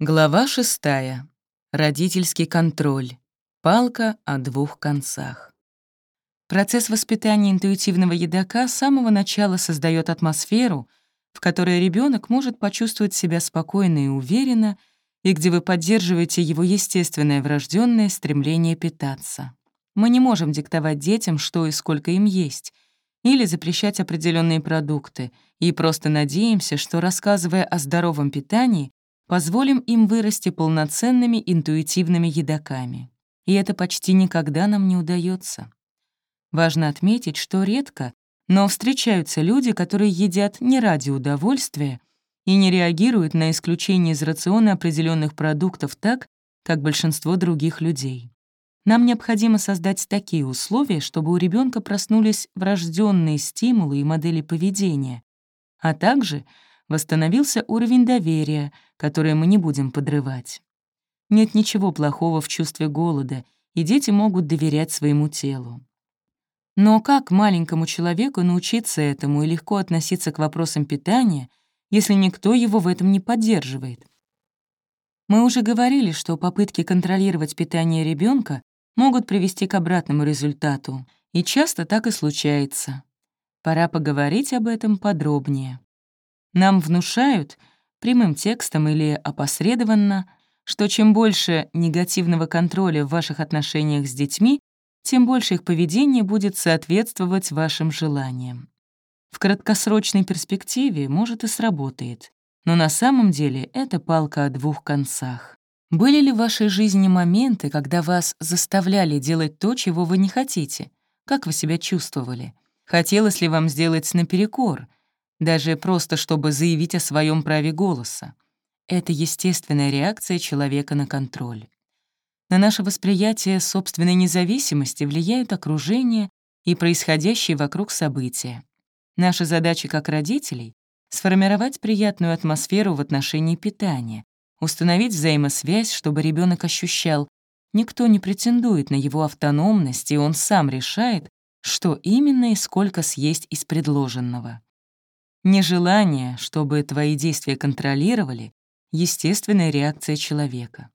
Глава шестая. Родительский контроль. Палка о двух концах. Процесс воспитания интуитивного едока с самого начала создает атмосферу, в которой ребенок может почувствовать себя спокойно и уверенно, и где вы поддерживаете его естественное врожденное стремление питаться. Мы не можем диктовать детям, что и сколько им есть, или запрещать определенные продукты, и просто надеемся, что, рассказывая о здоровом питании, позволим им вырасти полноценными интуитивными едоками. И это почти никогда нам не удается. Важно отметить, что редко, но встречаются люди, которые едят не ради удовольствия и не реагируют на исключение из рациона определенных продуктов так, как большинство других людей. Нам необходимо создать такие условия, чтобы у ребенка проснулись врожденные стимулы и модели поведения, а также восстановился уровень доверия, которое мы не будем подрывать. Нет ничего плохого в чувстве голода, и дети могут доверять своему телу. Но как маленькому человеку научиться этому и легко относиться к вопросам питания, если никто его в этом не поддерживает? Мы уже говорили, что попытки контролировать питание ребенка могут привести к обратному результату, и часто так и случается. Пора поговорить об этом подробнее. Нам внушают, прямым текстом или опосредованно, что чем больше негативного контроля в ваших отношениях с детьми, тем больше их поведение будет соответствовать вашим желаниям. В краткосрочной перспективе, может, и сработает, но на самом деле это палка о двух концах. Были ли в вашей жизни моменты, когда вас заставляли делать то, чего вы не хотите? Как вы себя чувствовали? Хотелось ли вам сделать наперекор? Даже просто чтобы заявить о своем праве голоса. Это естественная реакция человека на контроль. На наше восприятие собственной независимости влияют окружение и происходящие вокруг события. Наша задача как родителей — сформировать приятную атмосферу в отношении питания, установить взаимосвязь, чтобы ребенок ощущал, никто не претендует на его автономность, и он сам решает, что именно и сколько съесть из предложенного. Нежелание, чтобы твои действия контролировали, естественная реакция человека.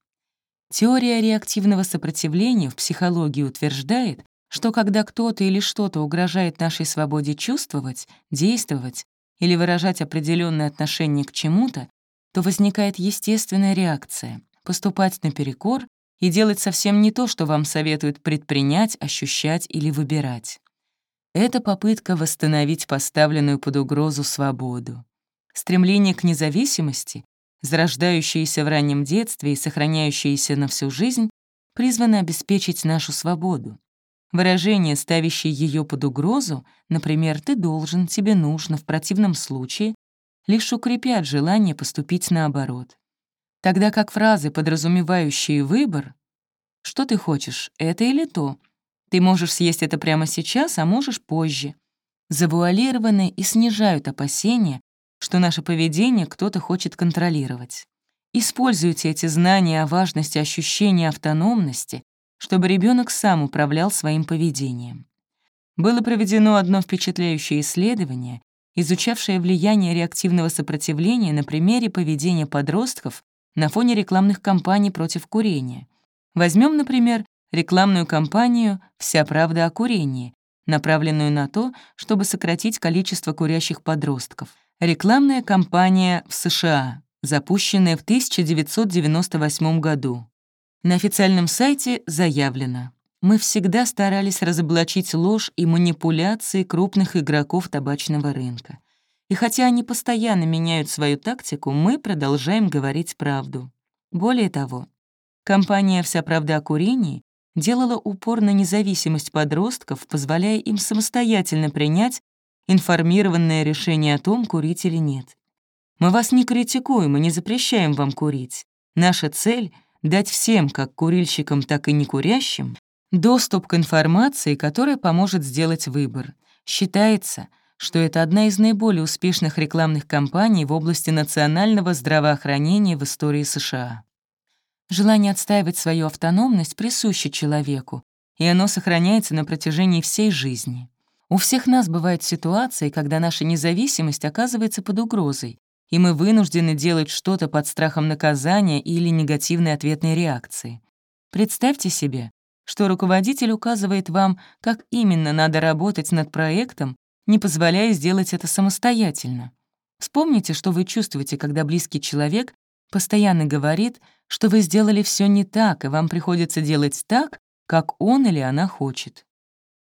Теория реактивного сопротивления в психологии утверждает, что когда кто-то или что-то угрожает нашей свободе чувствовать, действовать или выражать определенное отношение к чему-то, то возникает естественная реакция — поступать наперекор и делать совсем не то, что вам советуют предпринять, ощущать или выбирать. Это попытка восстановить поставленную под угрозу свободу. Стремление к независимости, зарождающееся в раннем детстве и сохраняющееся на всю жизнь, призвано обеспечить нашу свободу. Выражение, ставящее ее под угрозу, например, «ты должен», «тебе нужно», в противном случае, лишь укрепят желание поступить наоборот. Тогда как фразы, подразумевающие выбор «что ты хочешь, это или то», ты можешь съесть это прямо сейчас, а можешь позже. Завуалированы и снижают опасения, что наше поведение кто-то хочет контролировать. Используйте эти знания о важности ощущения автономности, чтобы ребенок сам управлял своим поведением. Было проведено одно впечатляющее исследование, изучавшее влияние реактивного сопротивления на примере поведения подростков на фоне рекламных кампаний против курения. Возьмем, например, рекламную кампанию «Вся правда о курении», направленную на то, чтобы сократить количество курящих подростков. Рекламная кампания в США, запущенная в 1998 году. На официальном сайте заявлено «Мы всегда старались разоблачить ложь и манипуляции крупных игроков табачного рынка. И хотя они постоянно меняют свою тактику, мы продолжаем говорить правду. Более того, компания «Вся правда о курении» делала упор на независимость подростков, позволяя им самостоятельно принять информированное решение о том, курить или нет. Мы вас не критикуем и не запрещаем вам курить. Наша цель — дать всем, как курильщикам, так и некурящим, доступ к информации, которая поможет сделать выбор. Считается, что это одна из наиболее успешных рекламных кампаний в области национального здравоохранения в истории США. Желание отстаивать свою автономность присуще человеку, и оно сохраняется на протяжении всей жизни. У всех нас бывают ситуации, когда наша независимость оказывается под угрозой, и мы вынуждены делать что-то под страхом наказания или негативной ответной реакции. Представьте себе, что руководитель указывает вам, как именно надо работать над проектом, не позволяя сделать это самостоятельно. Вспомните, что вы чувствуете, когда близкий человек постоянно говорит, что вы сделали все не так, и вам приходится делать так, как он или она хочет.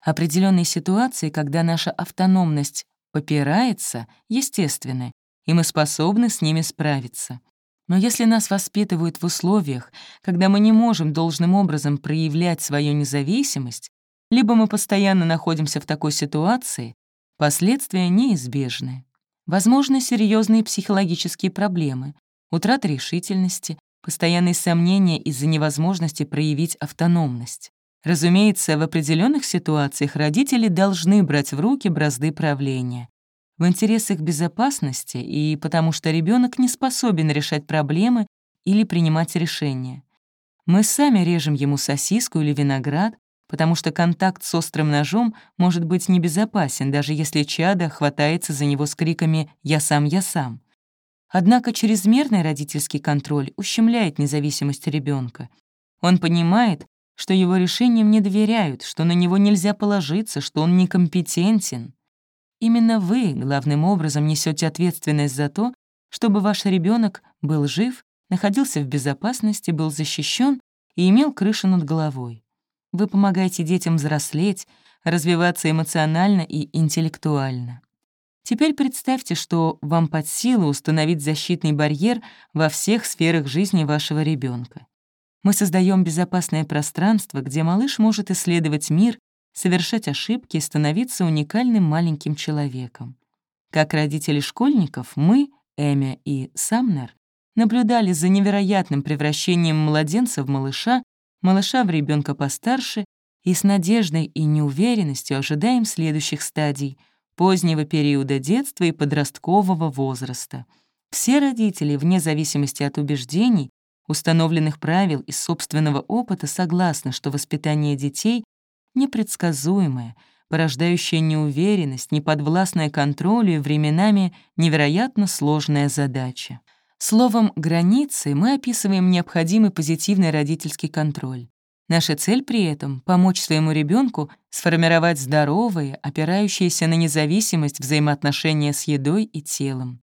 Определенные ситуации, когда наша автономность попирается, естественны, и мы способны с ними справиться. Но если нас воспитывают в условиях, когда мы не можем должным образом проявлять свою независимость, либо мы постоянно находимся в такой ситуации, последствия неизбежны. Возможны серьезные психологические проблемы, утрата решительности, постоянные сомнения из-за невозможности проявить автономность. Разумеется, в определенных ситуациях родители должны брать в руки бразды правления в интересах безопасности и потому что ребенок не способен решать проблемы или принимать решения. Мы сами режем ему сосиску или виноград, потому что контакт с острым ножом может быть небезопасен, даже если чадо хватается за него с криками «я сам, я сам». Однако чрезмерный родительский контроль ущемляет независимость ребенка. Он понимает, что его решениям не доверяют, что на него нельзя положиться, что он некомпетентен. Именно вы главным образом несете ответственность за то, чтобы ваш ребенок был жив, находился в безопасности, был защищен и имел крышу над головой. Вы помогаете детям взрослеть, развиваться эмоционально и интеллектуально. Теперь представьте, что вам под силу установить защитный барьер во всех сферах жизни вашего ребенка. Мы создаем безопасное пространство, где малыш может исследовать мир совершать ошибки и становиться уникальным маленьким человеком. Как родители школьников, мы, Эми и Самнер, наблюдали за невероятным превращением младенца в малыша, малыша в ребенка постарше и с надеждой и неуверенностью ожидаем следующих стадий — позднего периода детства и подросткового возраста. Все родители, вне зависимости от убеждений, установленных правил и собственного опыта, согласны, что воспитание детей непредсказуемая, порождающая неуверенность, неподвластная контролю и временами невероятно сложная задача. Словом «границы» мы описываем необходимый позитивный родительский контроль. Наша цель при этом — помочь своему ребенку сформировать здоровые, опирающиеся на независимость взаимоотношения с едой и телом.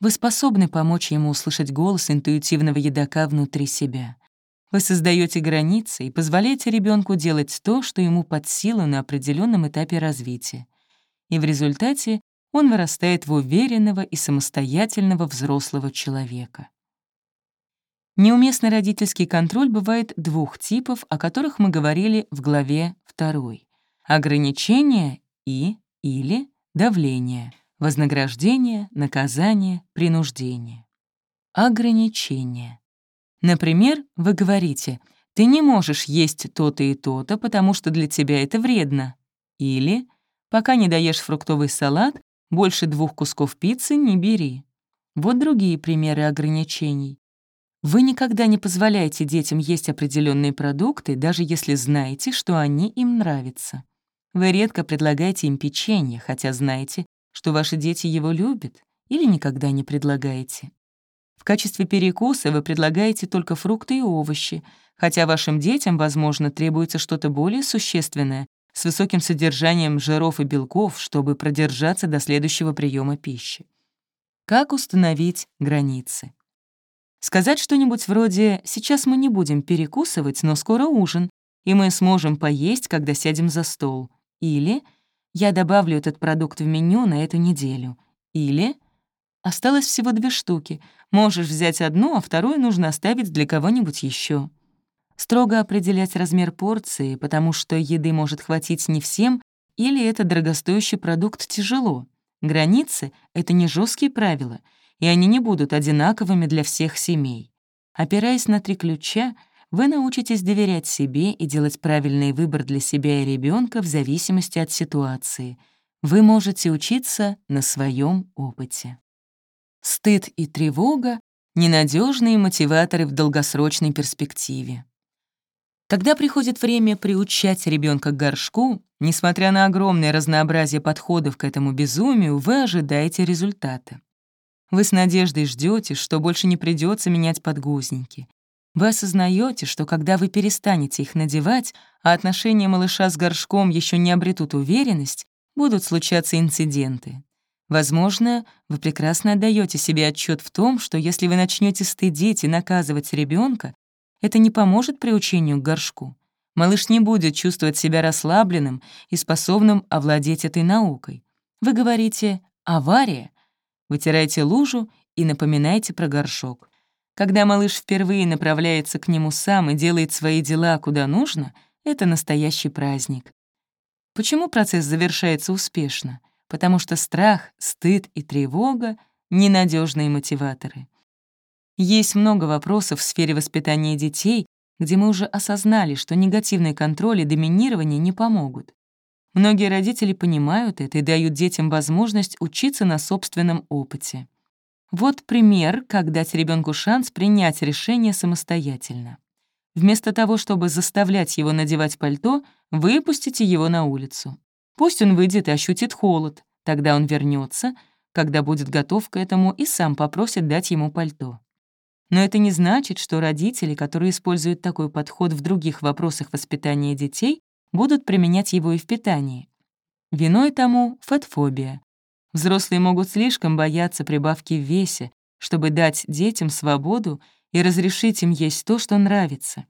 Вы способны помочь ему услышать голос интуитивного едока внутри себя. Вы создаете границы и позволяете ребенку делать то, что ему под силу на определенном этапе развития. И в результате он вырастает в уверенного и самостоятельного взрослого человека. Неуместный родительский контроль бывает двух типов, о которых мы говорили в главе 2. Ограничение и или давление, вознаграждение, наказание, принуждение. Ограничение. Например, вы говорите «ты не можешь есть то-то и то-то, потому что для тебя это вредно». Или «пока не доешь фруктовый салат, больше двух кусков пиццы не бери». Вот другие примеры ограничений. Вы никогда не позволяете детям есть определенные продукты, даже если знаете, что они им нравятся. Вы редко предлагаете им печенье, хотя знаете, что ваши дети его любят, или никогда не предлагаете. В качестве перекуса вы предлагаете только фрукты и овощи, хотя вашим детям, возможно, требуется что-то более существенное, с высоким содержанием жиров и белков, чтобы продержаться до следующего приема пищи. Как установить границы? Сказать что-нибудь вроде «сейчас мы не будем перекусывать, но скоро ужин, и мы сможем поесть, когда сядем за стол». Или «я добавлю этот продукт в меню на эту неделю». Или Осталось всего две штуки. Можешь взять одну, а вторую нужно оставить для кого-нибудь еще. Строго определять размер порции, потому что еды может хватить не всем, или это дорогостоящий продукт тяжело. Границы — это не жесткие правила, и они не будут одинаковыми для всех семей. Опираясь на три ключа, вы научитесь доверять себе и делать правильный выбор для себя и ребенка в зависимости от ситуации. Вы можете учиться на своем опыте. Стыд и тревога — ненадежные мотиваторы в долгосрочной перспективе. Когда приходит время приучать ребенка к горшку, несмотря на огромное разнообразие подходов к этому безумию, вы ожидаете результата. Вы с надеждой ждете, что больше не придется менять подгузники. Вы осознаете, что когда вы перестанете их надевать, а отношения малыша с горшком еще не обретут уверенность, будут случаться инциденты. Возможно, вы прекрасно отдаете себе отчет в том, что если вы начнете стыдить и наказывать ребенка, это не поможет приучению к горшку. Малыш не будет чувствовать себя расслабленным и способным овладеть этой наукой. Вы говорите «авария», вытираете лужу и напоминаете про горшок. Когда малыш впервые направляется к нему сам и делает свои дела куда нужно, это настоящий праздник. Почему процесс завершается успешно? Потому что страх, стыд и тревога — ненадежные мотиваторы. Есть много вопросов в сфере воспитания детей, где мы уже осознали, что негативный контроль и доминирование не помогут. Многие родители понимают это и дают детям возможность учиться на собственном опыте. Вот пример, как дать ребенку шанс принять решение самостоятельно. Вместо того, чтобы заставлять его надевать пальто, выпустите его на улицу. Пусть он выйдет и ощутит холод, тогда он вернется, когда будет готов к этому и сам попросит дать ему пальто. Но это не значит, что родители, которые используют такой подход в других вопросах воспитания детей, будут применять его и в питании. Виной тому — фатфобия. Взрослые могут слишком бояться прибавки в весе, чтобы дать детям свободу и разрешить им есть то, что нравится.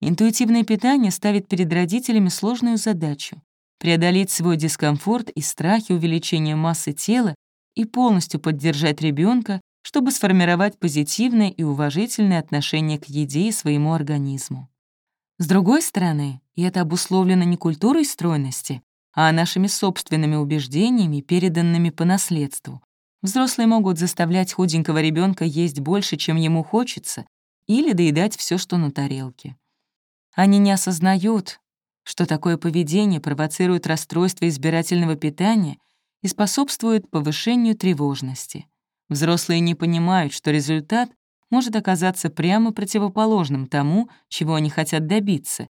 Интуитивное питание ставит перед родителями сложную задачу — преодолеть свой дискомфорт и страхи увеличения массы тела и полностью поддержать ребенка, чтобы сформировать позитивное и уважительное отношение к еде и своему организму. С другой стороны, и это обусловлено не культурой стройности, а нашими собственными убеждениями, переданными по наследству. Взрослые могут заставлять худенького ребенка есть больше, чем ему хочется, или доедать все, что на тарелке. Они не осознают, что такое поведение провоцирует расстройство избирательного питания и способствует повышению тревожности. Взрослые не понимают, что результат может оказаться прямо противоположным тому, чего они хотят добиться,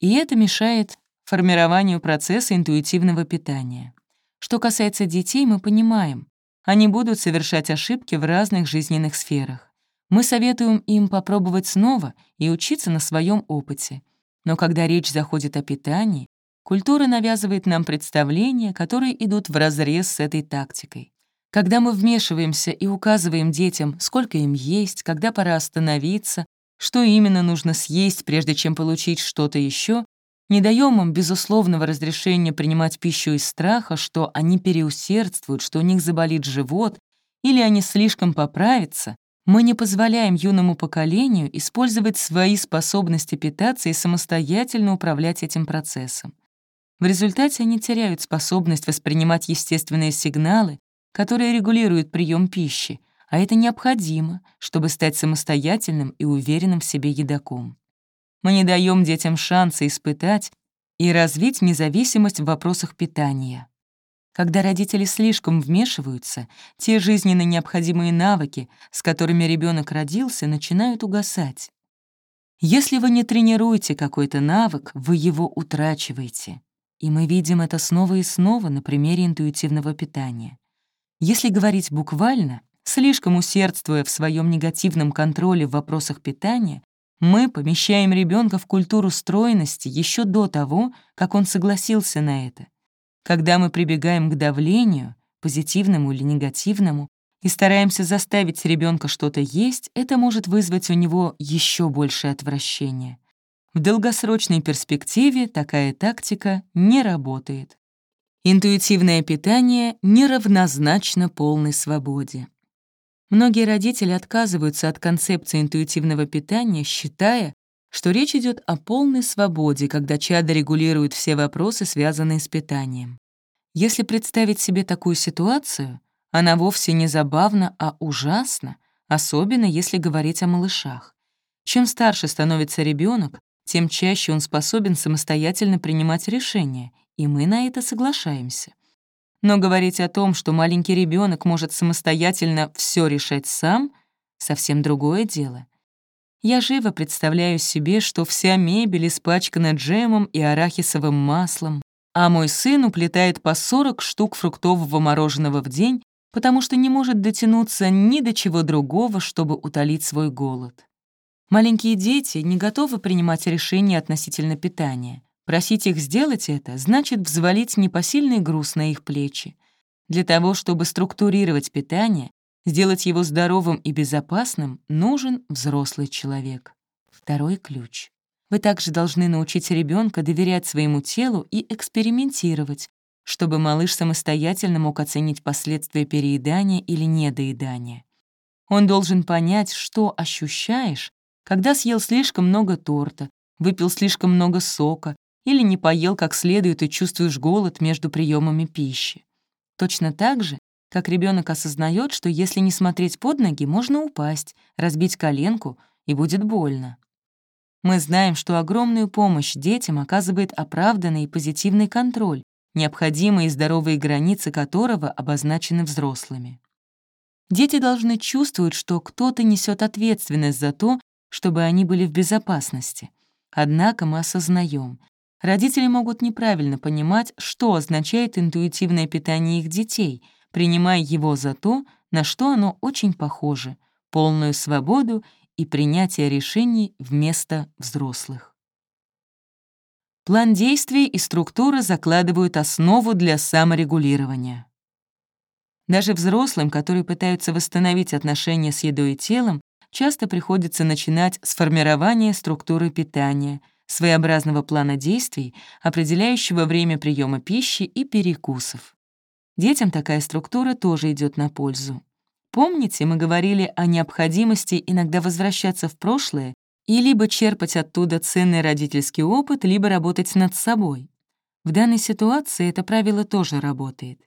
и это мешает формированию процесса интуитивного питания. Что касается детей, мы понимаем, они будут совершать ошибки в разных жизненных сферах. Мы советуем им попробовать снова и учиться на своем опыте. Но когда речь заходит о питании, культура навязывает нам представления, которые идут вразрез с этой тактикой. Когда мы вмешиваемся и указываем детям, сколько им есть, когда пора остановиться, что именно нужно съесть, прежде чем получить что-то еще, не даем им безусловного разрешения принимать пищу из страха, что они переусердствуют, что у них заболит живот или они слишком поправятся, мы не позволяем юному поколению использовать свои способности питаться и самостоятельно управлять этим процессом. В результате они теряют способность воспринимать естественные сигналы которые регулируют прием пищи, а это необходимо, чтобы стать самостоятельным и уверенным в себе едоком. Мы не даем детям шанса испытать и развить независимость в вопросах питания. Когда родители слишком вмешиваются, те жизненно необходимые навыки, с которыми ребенок родился, начинают угасать. Если вы не тренируете какой-то навык, вы его утрачиваете. И мы видим это снова и снова на примере интуитивного питания. Если говорить буквально, слишком усердствуя в своем негативном контроле в вопросах питания, мы помещаем ребенка в культуру стройности еще до того, как он согласился на это. Когда мы прибегаем к давлению, позитивному или негативному, и стараемся заставить ребенка что-то есть, это может вызвать у него еще большее отвращение. В долгосрочной перспективе такая тактика не работает. Интуитивное питание неравнозначно полной свободе. Многие родители отказываются от концепции интуитивного питания, считая, что речь идет о полной свободе, когда чадо регулирует все вопросы, связанные с питанием. Если представить себе такую ситуацию, она вовсе не забавна, а ужасна, особенно если говорить о малышах. Чем старше становится ребенок, тем чаще он способен самостоятельно принимать решения, и мы на это соглашаемся. Но говорить о том, что маленький ребенок может самостоятельно все решать сам, совсем другое дело. Я живо представляю себе, что вся мебель испачкана джемом и арахисовым маслом, а мой сын уплетает по 40 штук фруктового мороженого в день потому что не может дотянуться ни до чего другого, чтобы утолить свой голод. Маленькие дети не готовы принимать решения относительно питания. Просить их сделать это значит взвалить непосильный груз на их плечи. Для того, чтобы структурировать питание, сделать его здоровым и безопасным, нужен взрослый человек. Второй ключ. Вы также должны научить ребенка доверять своему телу и экспериментировать, чтобы малыш самостоятельно мог оценить последствия переедания или недоедания. Он должен понять, что ощущаешь, когда съел слишком много торта, выпил слишком много сока или не поел как следует и чувствуешь голод между приемами пищи. Точно так же, как ребенок осознает, что если не смотреть под ноги, можно упасть, разбить коленку, и будет больно. Мы знаем, что огромную помощь детям оказывает оправданный и позитивный контроль, необходимые здоровые границы которого обозначены взрослыми. Дети должны чувствовать, что кто-то несет ответственность за то, чтобы они были в безопасности. Однако мы осознаем, родители могут неправильно понимать, что означает интуитивное питание их детей, принимая его за то, на что оно очень похоже — полную свободу и принятие решений вместо взрослых. План действий и структура закладывают основу для саморегулирования. Даже взрослым, которые пытаются восстановить отношения с едой и телом, часто приходится начинать с формирования структуры питания, своеобразного плана действий, определяющего время приема пищи и перекусов. Детям такая структура тоже идет на пользу. Помните, мы говорили о необходимости иногда возвращаться в прошлое и либо черпать оттуда ценный родительский опыт, либо работать над собой. В данной ситуации это правило тоже работает.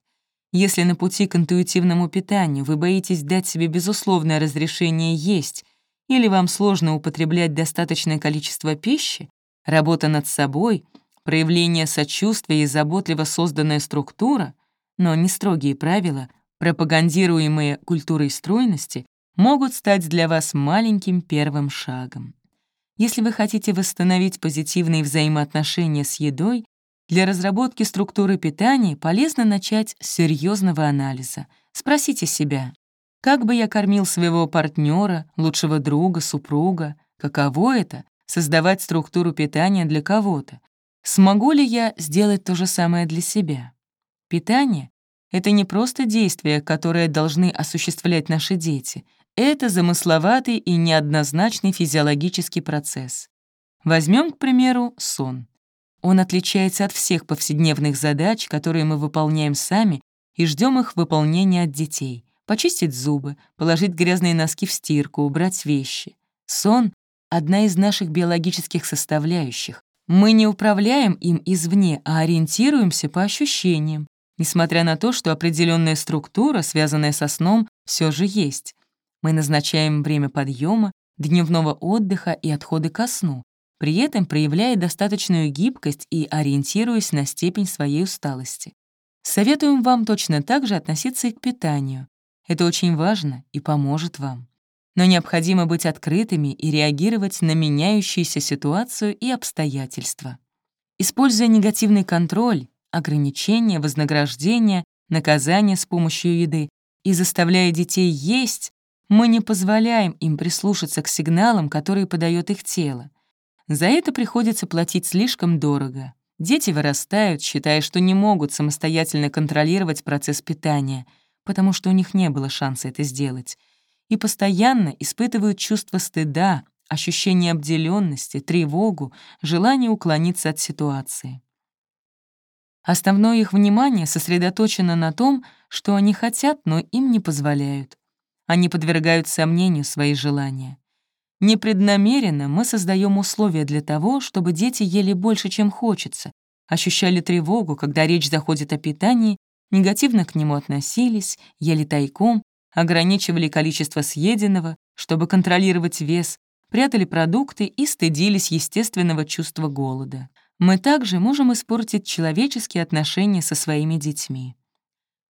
Если на пути к интуитивному питанию вы боитесь дать себе безусловное разрешение есть или вам сложно употреблять достаточное количество пищи, работа над собой, проявление сочувствия и заботливо созданная структура, но не строгие правила, пропагандируемые культурой стройности, могут стать для вас маленьким первым шагом. Если вы хотите восстановить позитивные взаимоотношения с едой, для разработки структуры питания полезно начать с серьезного анализа. Спросите себя, как бы я кормил своего партнера, лучшего друга, супруга? Каково это — создавать структуру питания для кого-то? Смогу ли я сделать то же самое для себя? Питание — это не просто действия, которые должны осуществлять наши дети. Это замысловатый и неоднозначный физиологический процесс. Возьмем, к примеру, сон. Он отличается от всех повседневных задач, которые мы выполняем сами, и ждем их выполнения от детей. Почистить зубы, положить грязные носки в стирку, убрать вещи. Сон — одна из наших биологических составляющих. Мы не управляем им извне, а ориентируемся по ощущениям, несмотря на то, что определенная структура, связанная со сном, все же есть. Мы назначаем время подъема, дневного отдыха и отхода ко сну, при этом проявляя достаточную гибкость и ориентируясь на степень своей усталости. Советуем вам точно так же относиться и к питанию. Это очень важно и поможет вам. Но необходимо быть открытыми и реагировать на меняющуюся ситуацию и обстоятельства. Используя негативный контроль, ограничения, вознаграждения, наказания с помощью еды и заставляя детей есть, мы не позволяем им прислушаться к сигналам, которые подает их тело. За это приходится платить слишком дорого. Дети вырастают, считая, что не могут самостоятельно контролировать процесс питания, потому что у них не было шанса это сделать, и постоянно испытывают чувство стыда, ощущение обделенности, тревогу, желание уклониться от ситуации. Основное их внимание сосредоточено на том, что они хотят, но им не позволяют. Они подвергают сомнению свои желания. Непреднамеренно мы создаем условия для того, чтобы дети ели больше, чем хочется, ощущали тревогу, когда речь заходит о питании, негативно к нему относились, ели тайком, ограничивали количество съеденного, чтобы контролировать вес, прятали продукты и стыдились естественного чувства голода. Мы также можем испортить человеческие отношения со своими детьми.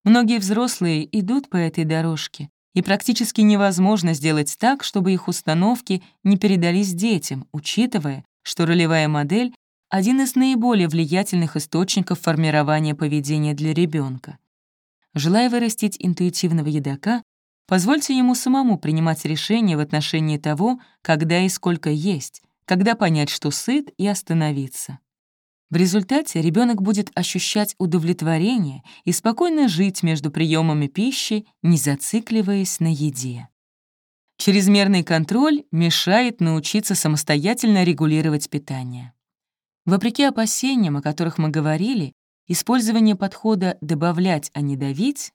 Многие взрослые идут по этой дорожке, и практически невозможно сделать так, чтобы их установки не передались детям, учитывая, что ролевая модель — один из наиболее влиятельных источников формирования поведения для ребенка. Желая вырастить интуитивного едока, позвольте ему самому принимать решения в отношении того, когда и сколько есть, когда понять, что сыт, и остановиться. В результате ребенок будет ощущать удовлетворение и спокойно жить между приемами пищи, не зацикливаясь на еде. Чрезмерный контроль мешает научиться самостоятельно регулировать питание. Вопреки опасениям, о которых мы говорили, использование подхода «добавлять, а не давить»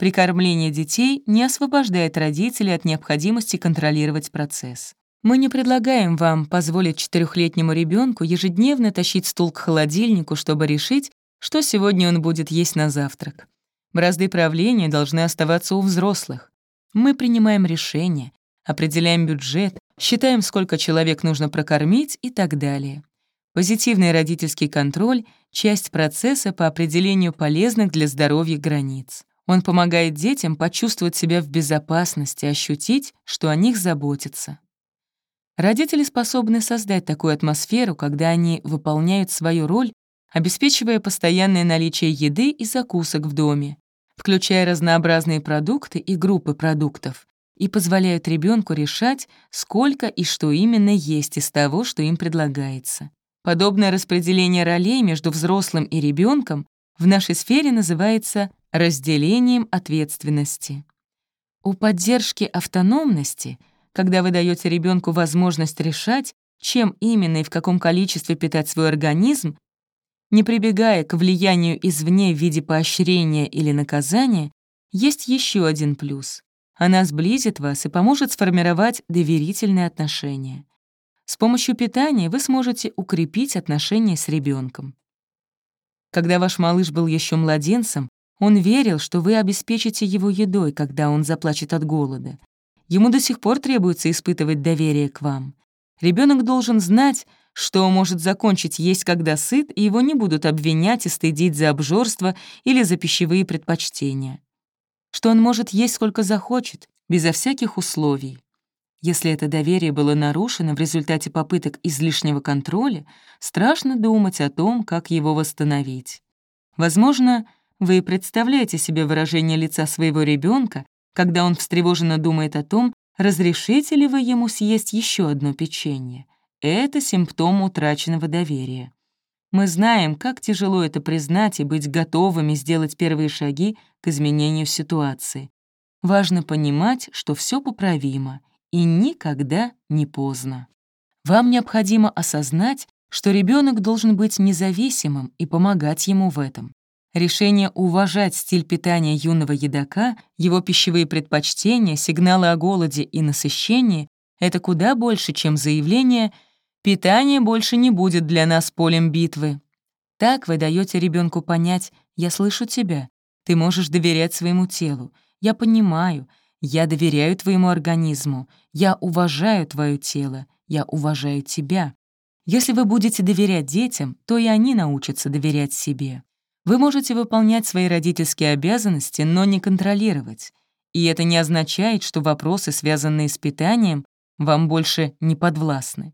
при кормлении детей не освобождает родителей от необходимости контролировать процесс. Мы не предлагаем вам позволить четырехлетнему ребенку ежедневно тащить стул к холодильнику, чтобы решить, что сегодня он будет есть на завтрак. Бразды правления должны оставаться у взрослых. Мы принимаем решения, определяем бюджет, считаем, сколько человек нужно прокормить и так далее. Позитивный родительский контроль — часть процесса по определению полезных для здоровья границ. Он помогает детям почувствовать себя в безопасности, ощутить, что о них заботятся. Родители способны создать такую атмосферу, когда они выполняют свою роль, обеспечивая постоянное наличие еды и закусок в доме, включая разнообразные продукты и группы продуктов, и позволяют ребенку решать, сколько и что именно есть из того, что им предлагается. Подобное распределение ролей между взрослым и ребенком в нашей сфере называется разделением ответственности. У поддержки автономности — когда вы даете ребенку возможность решать, чем именно и в каком количестве питать свой организм, не прибегая к влиянию извне в виде поощрения или наказания, есть еще один плюс. Она сблизит вас и поможет сформировать доверительные отношения. С помощью питания вы сможете укрепить отношения с ребенком. Когда ваш малыш был еще младенцем, он верил, что вы обеспечите его едой, когда он заплачет от голода. Ему до сих пор требуется испытывать доверие к вам. Ребенок должен знать, что может закончить есть, когда сыт, и его не будут обвинять и стыдить за обжорство или за пищевые предпочтения. Что он может есть сколько захочет, безо всяких условий. Если это доверие было нарушено в результате попыток излишнего контроля, страшно думать о том, как его восстановить. Возможно, вы представляете себе выражение лица своего ребенка, когда он встревоженно думает о том, разрешите ли вы ему съесть еще одно печенье. Это симптом утраченного доверия. Мы знаем, как тяжело это признать и быть готовыми сделать первые шаги к изменению ситуации. Важно понимать, что все поправимо и никогда не поздно. Вам необходимо осознать, что ребенок должен быть независимым и помогать ему в этом. Решение уважать стиль питания юного едока, его пищевые предпочтения, сигналы о голоде и насыщении — это куда больше, чем заявление «питание больше не будет для нас полем битвы». Так вы даете ребенку понять «я слышу тебя, ты можешь доверять своему телу, я понимаю, я доверяю твоему организму, я уважаю твое тело, я уважаю тебя». Если вы будете доверять детям, то и они научатся доверять себе. Вы можете выполнять свои родительские обязанности, но не контролировать. И это не означает, что вопросы, связанные с питанием, вам больше не подвластны.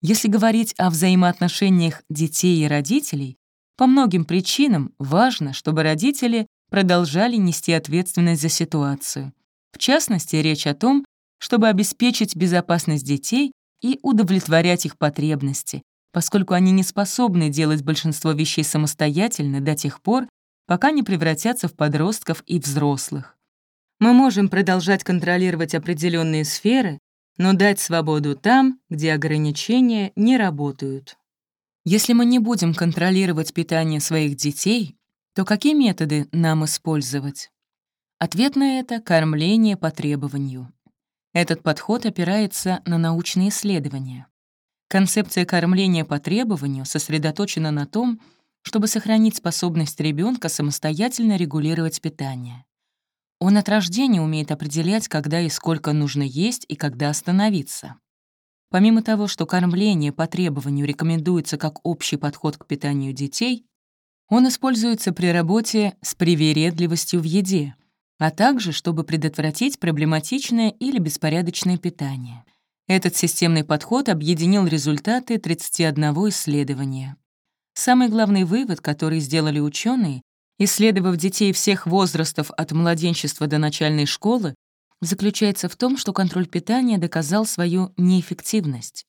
Если говорить о взаимоотношениях детей и родителей, по многим причинам важно, чтобы родители продолжали нести ответственность за ситуацию. В частности, речь о том, чтобы обеспечить безопасность детей и удовлетворять их потребности, поскольку они не способны делать большинство вещей самостоятельно до тех пор, пока не превратятся в подростков и взрослых. Мы можем продолжать контролировать определенные сферы, но дать свободу там, где ограничения не работают. Если мы не будем контролировать питание своих детей, то какие методы нам использовать? Ответ на это — кормление по требованию. Этот подход опирается на научные исследования. Концепция кормления по требованию сосредоточена на том, чтобы сохранить способность ребенка самостоятельно регулировать питание. Он от рождения умеет определять, когда и сколько нужно есть и когда остановиться. Помимо того, что кормление по требованию рекомендуется как общий подход к питанию детей, он используется при работе с привередливостью в еде, а также чтобы предотвратить проблематичное или беспорядочное питание. Этот системный подход объединил результаты 31 исследования. Самый главный вывод, который сделали ученые, исследовав детей всех возрастов от младенчества до начальной школы, заключается в том, что контроль питания доказал свою неэффективность.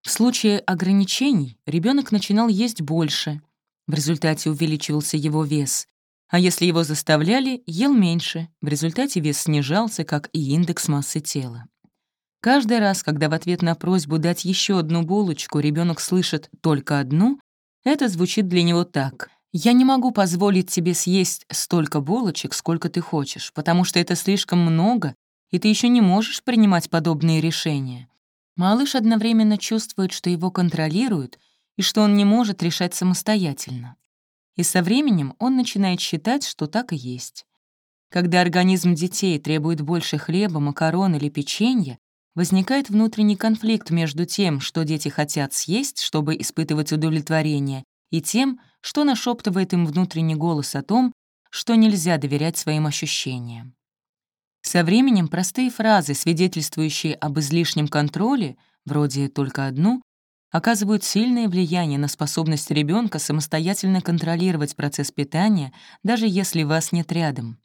В случае ограничений ребенок начинал есть больше, в результате увеличивался его вес, а если его заставляли, ел меньше, в результате вес снижался, как и индекс массы тела. Каждый раз, когда в ответ на просьбу дать еще одну булочку ребенок слышит только одну, это звучит для него так. «Я не могу позволить тебе съесть столько булочек, сколько ты хочешь, потому что это слишком много, и ты еще не можешь принимать подобные решения». Малыш одновременно чувствует, что его контролируют и что он не может решать самостоятельно. И со временем он начинает считать, что так и есть. Когда организм детей требует больше хлеба, макарон или печенья, возникает внутренний конфликт между тем, что дети хотят съесть, чтобы испытывать удовлетворение, и тем, что нашептывает им внутренний голос о том, что нельзя доверять своим ощущениям. Со временем простые фразы, свидетельствующие об излишнем контроле, вроде «только одну», оказывают сильное влияние на способность ребенка самостоятельно контролировать процесс питания, даже если вас нет рядом.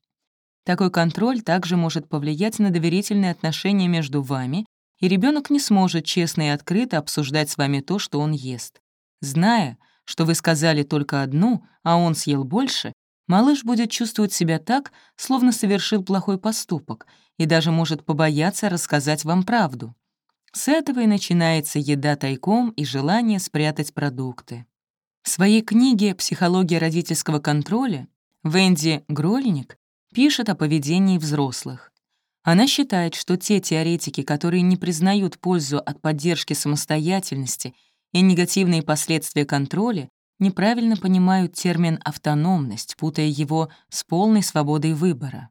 Такой контроль также может повлиять на доверительные отношения между вами, и ребенок не сможет честно и открыто обсуждать с вами то, что он ест. Зная, что вы сказали только одну, а он съел больше, малыш будет чувствовать себя так, словно совершил плохой поступок, и даже может побояться рассказать вам правду. С этого и начинается еда тайком и желание спрятать продукты. В своей книге «Психология родительского контроля» Венди Грольник пишет о поведении взрослых. Она считает, что те теоретики, которые не признают пользу от поддержки самостоятельности и негативные последствия контроля, неправильно понимают термин «автономность», путая его с полной свободой выбора.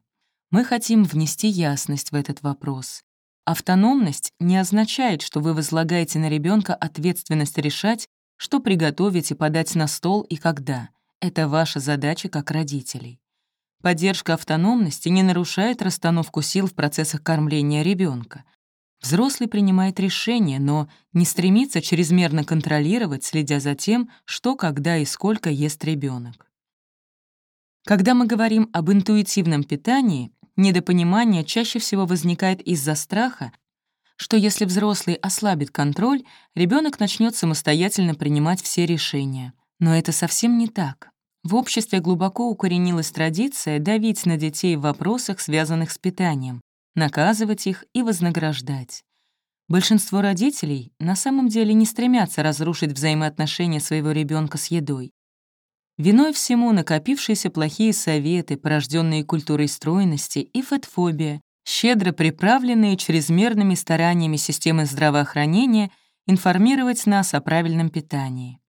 Мы хотим внести ясность в этот вопрос. Автономность не означает, что вы возлагаете на ребенка ответственность решать, что приготовить и подать на стол и когда. Это ваша задача как родителей. Поддержка автономности не нарушает расстановку сил в процессах кормления ребенка. Взрослый принимает решение, но не стремится чрезмерно контролировать, следя за тем, что, когда и сколько ест ребенок. Когда мы говорим об интуитивном питании, недопонимание чаще всего возникает из-за страха, что если взрослый ослабит контроль, ребенок начнет самостоятельно принимать все решения. Но это совсем не так. В обществе глубоко укоренилась традиция давить на детей в вопросах, связанных с питанием, наказывать их и вознаграждать. Большинство родителей на самом деле не стремятся разрушить взаимоотношения своего ребенка с едой. Виной всему накопившиеся плохие советы, порожденные культурой стройности и фетфобия, щедро приправленные чрезмерными стараниями системы здравоохранения информировать нас о правильном питании.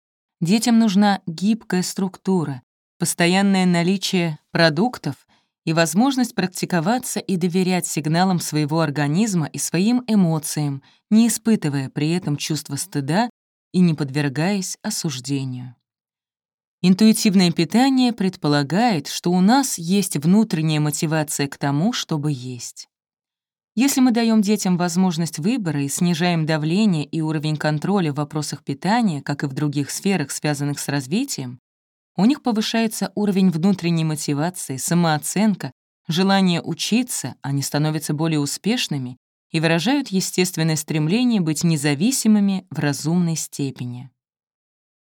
Детям нужна гибкая структура, постоянное наличие продуктов и возможность практиковаться и доверять сигналам своего организма и своим эмоциям, не испытывая при этом чувства стыда и не подвергаясь осуждению. Интуитивное питание предполагает, что у нас есть внутренняя мотивация к тому, чтобы есть. Если мы даем детям возможность выбора и снижаем давление и уровень контроля в вопросах питания, как и в других сферах, связанных с развитием, у них повышается уровень внутренней мотивации, самооценка, желание учиться, они становятся более успешными и выражают естественное стремление быть независимыми в разумной степени.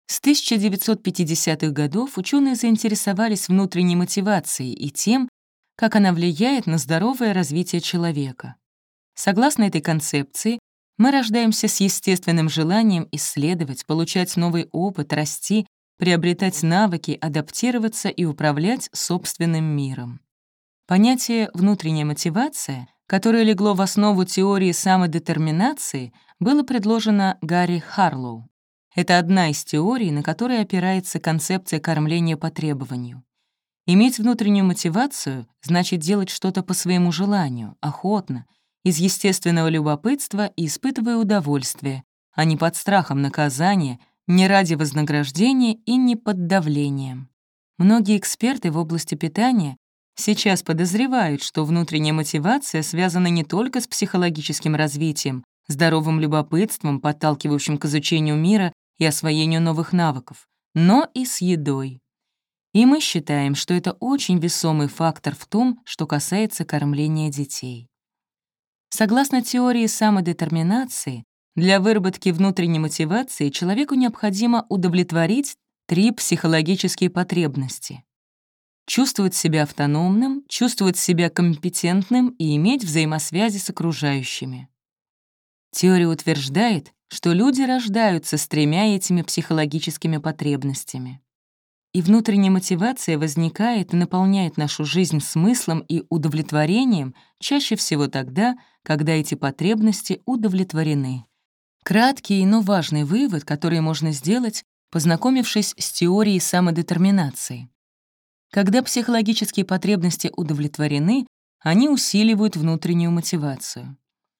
С 1950-х годов ученые заинтересовались внутренней мотивацией и тем, как она влияет на здоровое развитие человека. Согласно этой концепции, мы рождаемся с естественным желанием исследовать, получать новый опыт, расти, приобретать навыки, адаптироваться и управлять собственным миром. Понятие «внутренняя мотивация», которое легло в основу теории самодетерминации, было предложено Гарри Харлоу. Это одна из теорий, на которой опирается концепция кормления по требованию. Иметь внутреннюю мотивацию значит делать что-то по своему желанию, охотно, из естественного любопытства и испытывая удовольствие, а не под страхом наказания, не ради вознаграждения и не под давлением. Многие эксперты в области питания сейчас подозревают, что внутренняя мотивация связана не только с психологическим развитием, здоровым любопытством, подталкивающим к изучению мира и освоению новых навыков, но и с едой. И мы считаем, что это очень весомый фактор в том, что касается кормления детей. Согласно теории самодетерминации, для выработки внутренней мотивации человеку необходимо удовлетворить три психологические потребности. Чувствовать себя автономным, чувствовать себя компетентным и иметь взаимосвязи с окружающими. Теория утверждает, что люди рождаются с тремя этими психологическими потребностями. И внутренняя мотивация возникает и наполняет нашу жизнь смыслом и удовлетворением чаще всего тогда, когда эти потребности удовлетворены. Краткий, но важный вывод, который можно сделать, познакомившись с теорией самодетерминации. Когда психологические потребности удовлетворены, они усиливают внутреннюю мотивацию.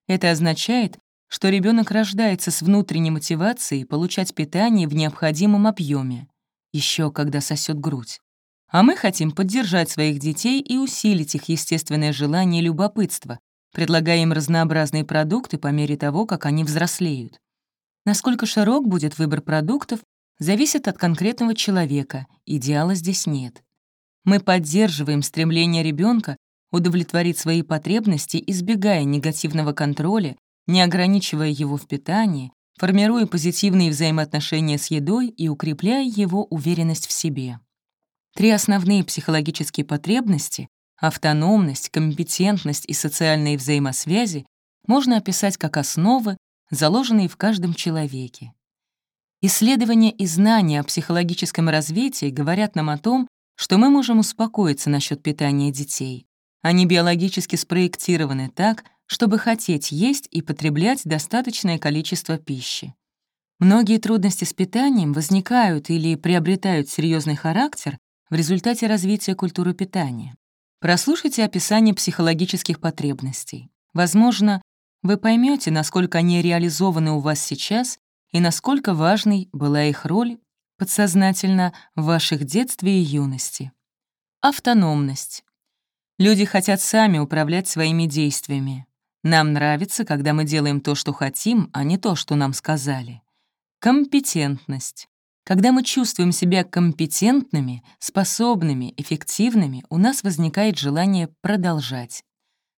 Это означает, что ребенок рождается с внутренней мотивацией получать питание в необходимом объеме, еще когда сосет грудь. А мы хотим поддержать своих детей и усилить их естественное желание и любопытство, предлагая им разнообразные продукты по мере того, как они взрослеют. Насколько широк будет выбор продуктов, зависит от конкретного человека, идеала здесь нет. Мы поддерживаем стремление ребенка удовлетворить свои потребности, избегая негативного контроля не ограничивая его в питании, формируя позитивные взаимоотношения с едой и укрепляя его уверенность в себе. Три основные психологические потребности — автономность, компетентность и социальные взаимосвязи — можно описать как основы, заложенные в каждом человеке. Исследования и знания о психологическом развитии говорят нам о том, что мы можем успокоиться насчет питания детей. Они биологически спроектированы так, чтобы хотеть есть и потреблять достаточное количество пищи. Многие трудности с питанием возникают или приобретают серьезный характер в результате развития культуры питания. Прослушайте описание психологических потребностей. Возможно, вы поймете, насколько они реализованы у вас сейчас и насколько важной была их роль подсознательно в ваших детстве и юности. Автономность. Люди хотят сами управлять своими действиями. Нам нравится, когда мы делаем то, что хотим, а не то, что нам сказали. Компетентность. Когда мы чувствуем себя компетентными, способными, эффективными, у нас возникает желание продолжать.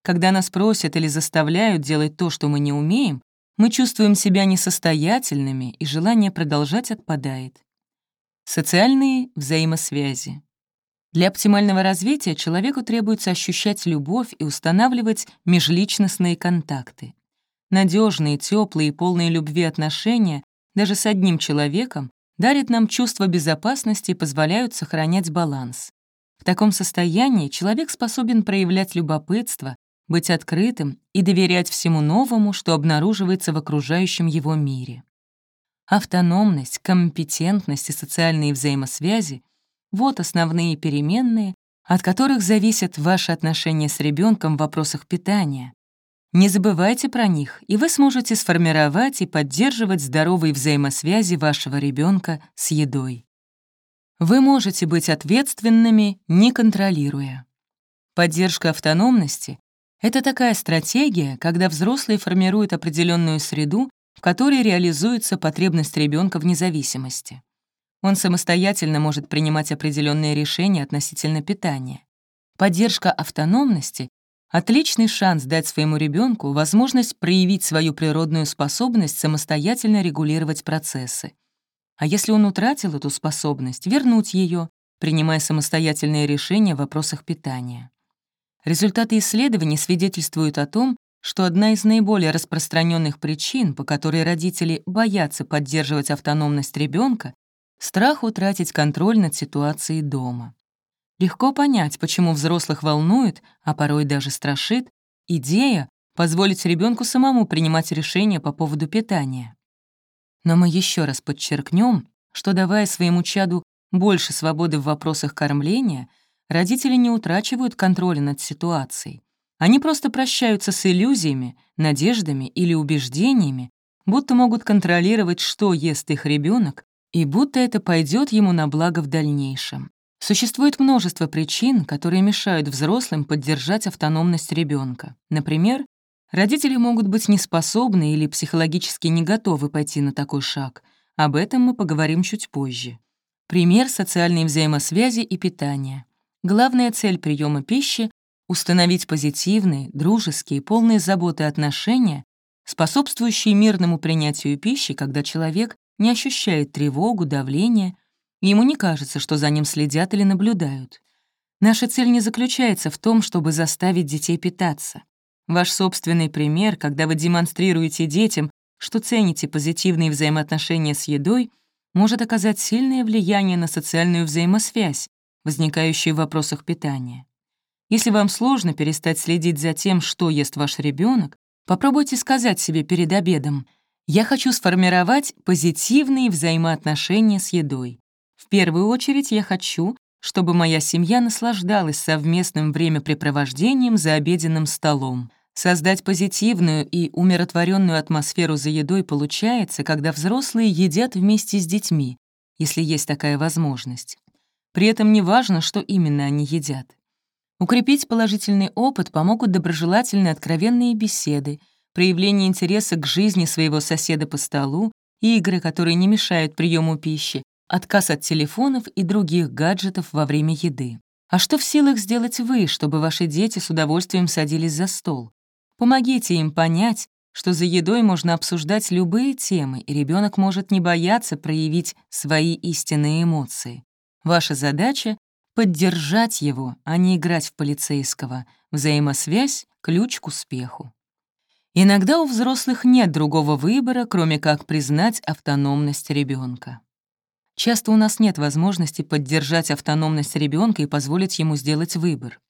Когда нас просят или заставляют делать то, что мы не умеем, мы чувствуем себя несостоятельными, и желание продолжать отпадает. Социальные взаимосвязи. Для оптимального развития человеку требуется ощущать любовь и устанавливать межличностные контакты. Надежные, теплые и полные любви отношения даже с одним человеком дарят нам чувство безопасности и позволяют сохранять баланс. В таком состоянии человек способен проявлять любопытство, быть открытым и доверять всему новому, что обнаруживается в окружающем его мире. Автономность, компетентность и социальные взаимосвязи вот основные переменные, от которых зависят ваши отношения с ребенком в вопросах питания. Не забывайте про них, и вы сможете сформировать и поддерживать здоровые взаимосвязи вашего ребенка с едой. Вы можете быть ответственными, не контролируя. Поддержка автономности — это такая стратегия, когда взрослые формируют определенную среду, в которой реализуется потребность ребенка в независимости. Он самостоятельно может принимать определенные решения относительно питания. Поддержка автономности — отличный шанс дать своему ребенку возможность проявить свою природную способность самостоятельно регулировать процессы. А если он утратил эту способность, вернуть ее, принимая самостоятельные решения в вопросах питания. Результаты исследований свидетельствуют о том, что одна из наиболее распространенных причин, по которой родители боятся поддерживать автономность ребенка, Страх утратить контроль над ситуацией дома. Легко понять, почему взрослых волнует, а порой даже страшит, идея позволить ребенку самому принимать решения по поводу питания. Но мы еще раз подчеркнем, что давая своему чаду больше свободы в вопросах кормления, родители не утрачивают контроля над ситуацией. Они просто прощаются с иллюзиями, надеждами или убеждениями, будто могут контролировать, что ест их ребенок и будто это пойдет ему на благо в дальнейшем. Существует множество причин, которые мешают взрослым поддержать автономность ребенка. Например, родители могут быть неспособны или психологически не готовы пойти на такой шаг. Об этом мы поговорим чуть позже. Пример социальной взаимосвязи и питания. Главная цель приема пищи — установить позитивные, дружеские, полные заботы отношения, способствующие мирному принятию пищи, когда человек не ощущает тревогу, давление, ему не кажется, что за ним следят или наблюдают. Наша цель не заключается в том, чтобы заставить детей питаться. Ваш собственный пример, когда вы демонстрируете детям, что цените позитивные взаимоотношения с едой, может оказать сильное влияние на социальную взаимосвязь, возникающую в вопросах питания. Если вам сложно перестать следить за тем, что ест ваш ребенок, попробуйте сказать себе перед обедом «Я хочу сформировать позитивные взаимоотношения с едой. В первую очередь я хочу, чтобы моя семья наслаждалась совместным времяпрепровождением за обеденным столом. Создать позитивную и умиротворенную атмосферу за едой получается, когда взрослые едят вместе с детьми, если есть такая возможность. При этом не важно, что именно они едят. Укрепить положительный опыт помогут доброжелательные откровенные беседы, проявление интереса к жизни своего соседа по столу, игры, которые не мешают приему пищи, отказ от телефонов и других гаджетов во время еды. А что в силах сделать вы, чтобы ваши дети с удовольствием садились за стол? Помогите им понять, что за едой можно обсуждать любые темы, и ребенок может не бояться проявить свои истинные эмоции. Ваша задача — поддержать его, а не играть в полицейского. Взаимосвязь — ключ к успеху. Иногда у взрослых нет другого выбора, кроме как признать автономность ребенка. Часто у нас нет возможности поддержать автономность ребенка и позволить ему сделать выбор.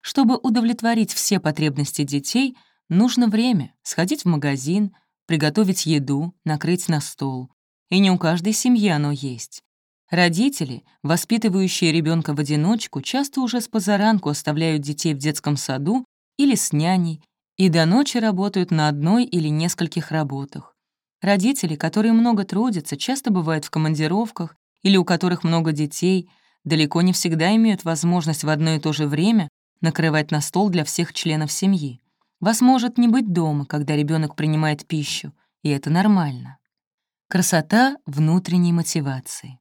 Чтобы удовлетворить все потребности детей — Нужно время сходить в магазин, приготовить еду, накрыть на стол. И не у каждой семьи оно есть. Родители, воспитывающие ребенка в одиночку, часто уже с позаранку оставляют детей в детском саду или с няней, и до ночи работают на одной или нескольких работах. Родители, которые много трудятся, часто бывают в командировках или у которых много детей, далеко не всегда имеют возможность в одно и то же время накрывать на стол для всех членов семьи. Вас может не быть дома, когда ребенок принимает пищу, и это нормально. Красота внутренней мотивации.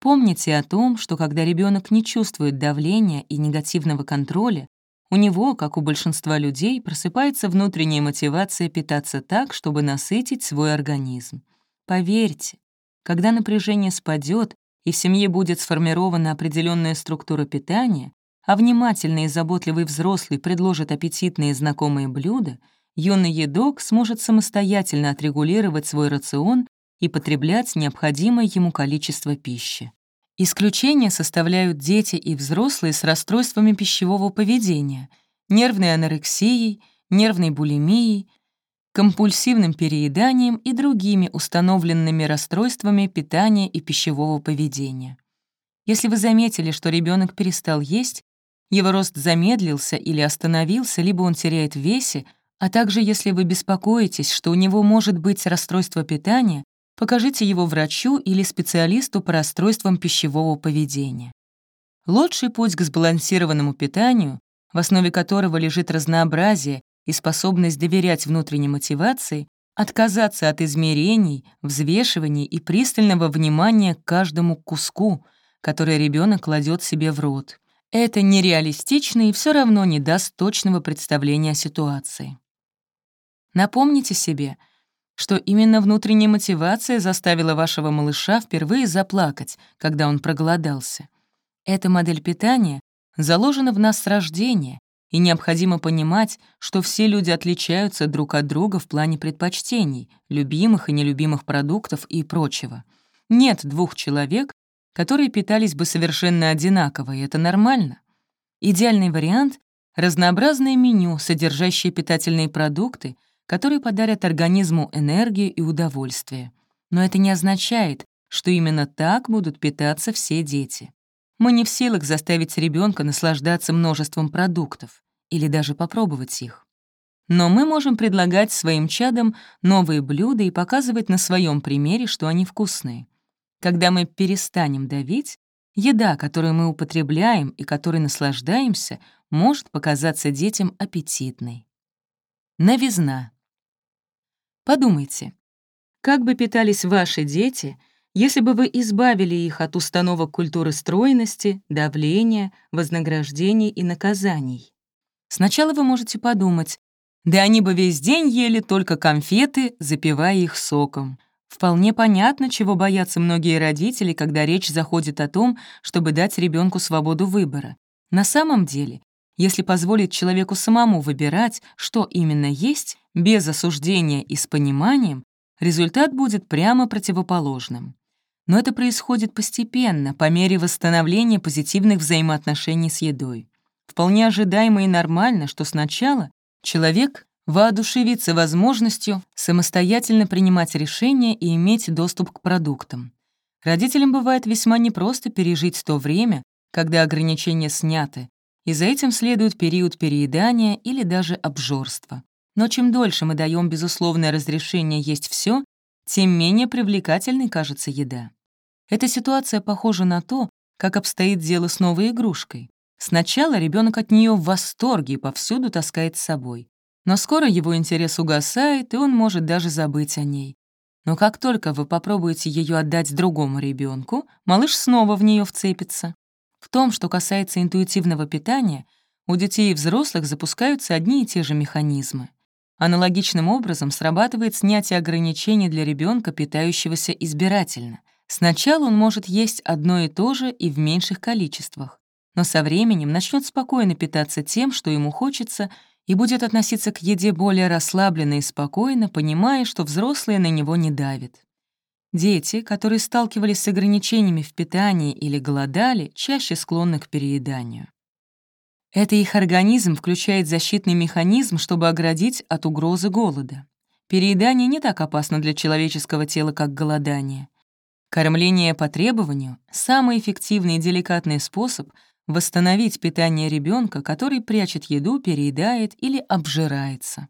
Помните о том, что когда ребенок не чувствует давления и негативного контроля, у него, как у большинства людей, просыпается внутренняя мотивация питаться так, чтобы насытить свой организм. Поверьте, когда напряжение спадет и в семье будет сформирована определенная структура питания, а внимательный и заботливый взрослый предложит аппетитные знакомые блюда, юный едок сможет самостоятельно отрегулировать свой рацион и потреблять необходимое ему количество пищи. Исключения составляют дети и взрослые с расстройствами пищевого поведения, нервной анорексией, нервной булимией, компульсивным перееданием и другими установленными расстройствами питания и пищевого поведения. Если вы заметили, что ребенок перестал есть, его рост замедлился или остановился, либо он теряет в весе, а также если вы беспокоитесь, что у него может быть расстройство питания, покажите его врачу или специалисту по расстройствам пищевого поведения. Лучший путь к сбалансированному питанию, в основе которого лежит разнообразие и способность доверять внутренней мотивации, отказаться от измерений, взвешиваний и пристального внимания к каждому куску, который ребенок кладет себе в рот. Это нереалистично и все равно не даст точного представления о ситуации. Напомните себе, что именно внутренняя мотивация заставила вашего малыша впервые заплакать, когда он проголодался. Эта модель питания заложена в нас с рождения, и необходимо понимать, что все люди отличаются друг от друга в плане предпочтений, любимых и нелюбимых продуктов и прочего. Нет двух человек, которые питались бы совершенно одинаково, и это нормально. Идеальный вариант — разнообразное меню, содержащее питательные продукты, которые подарят организму энергию и удовольствие. Но это не означает, что именно так будут питаться все дети. Мы не в силах заставить ребенка наслаждаться множеством продуктов или даже попробовать их. Но мы можем предлагать своим чадам новые блюда и показывать на своем примере, что они вкусные. Когда мы перестанем давить, еда, которую мы употребляем и которой наслаждаемся, может показаться детям аппетитной. Новизна. Подумайте, как бы питались ваши дети, если бы вы избавили их от установок культуры стройности, давления, вознаграждений и наказаний. Сначала вы можете подумать, да они бы весь день ели только конфеты, запивая их соком. Вполне понятно, чего боятся многие родители, когда речь заходит о том, чтобы дать ребенку свободу выбора. На самом деле, если позволить человеку самому выбирать, что именно есть, без осуждения и с пониманием, результат будет прямо противоположным. Но это происходит постепенно, по мере восстановления позитивных взаимоотношений с едой. Вполне ожидаемо и нормально, что сначала человек воодушевится возможностью самостоятельно принимать решения и иметь доступ к продуктам. Родителям бывает весьма непросто пережить то время, когда ограничения сняты, и за этим следует период переедания или даже обжорства. Но чем дольше мы даем безусловное разрешение есть все, тем менее привлекательной кажется еда. Эта ситуация похожа на то, как обстоит дело с новой игрушкой. Сначала ребенок от нее в восторге и повсюду таскает с собой. Но скоро его интерес угасает, и он может даже забыть о ней. Но как только вы попробуете ее отдать другому ребенку, малыш снова в нее вцепится. В том, что касается интуитивного питания, у детей и взрослых запускаются одни и те же механизмы. Аналогичным образом срабатывает снятие ограничений для ребенка, питающегося избирательно. Сначала он может есть одно и то же и в меньших количествах, но со временем начнет спокойно питаться тем, что ему хочется, и будет относиться к еде более расслабленно и спокойно, понимая, что взрослые на него не давят. Дети, которые сталкивались с ограничениями в питании или голодали, чаще склонны к перееданию. Это их организм включает защитный механизм, чтобы оградить от угрозы голода. Переедание не так опасно для человеческого тела, как голодание. Кормление по требованию — самый эффективный и деликатный способ восстановить питание ребенка, который прячет еду, переедает или обжирается.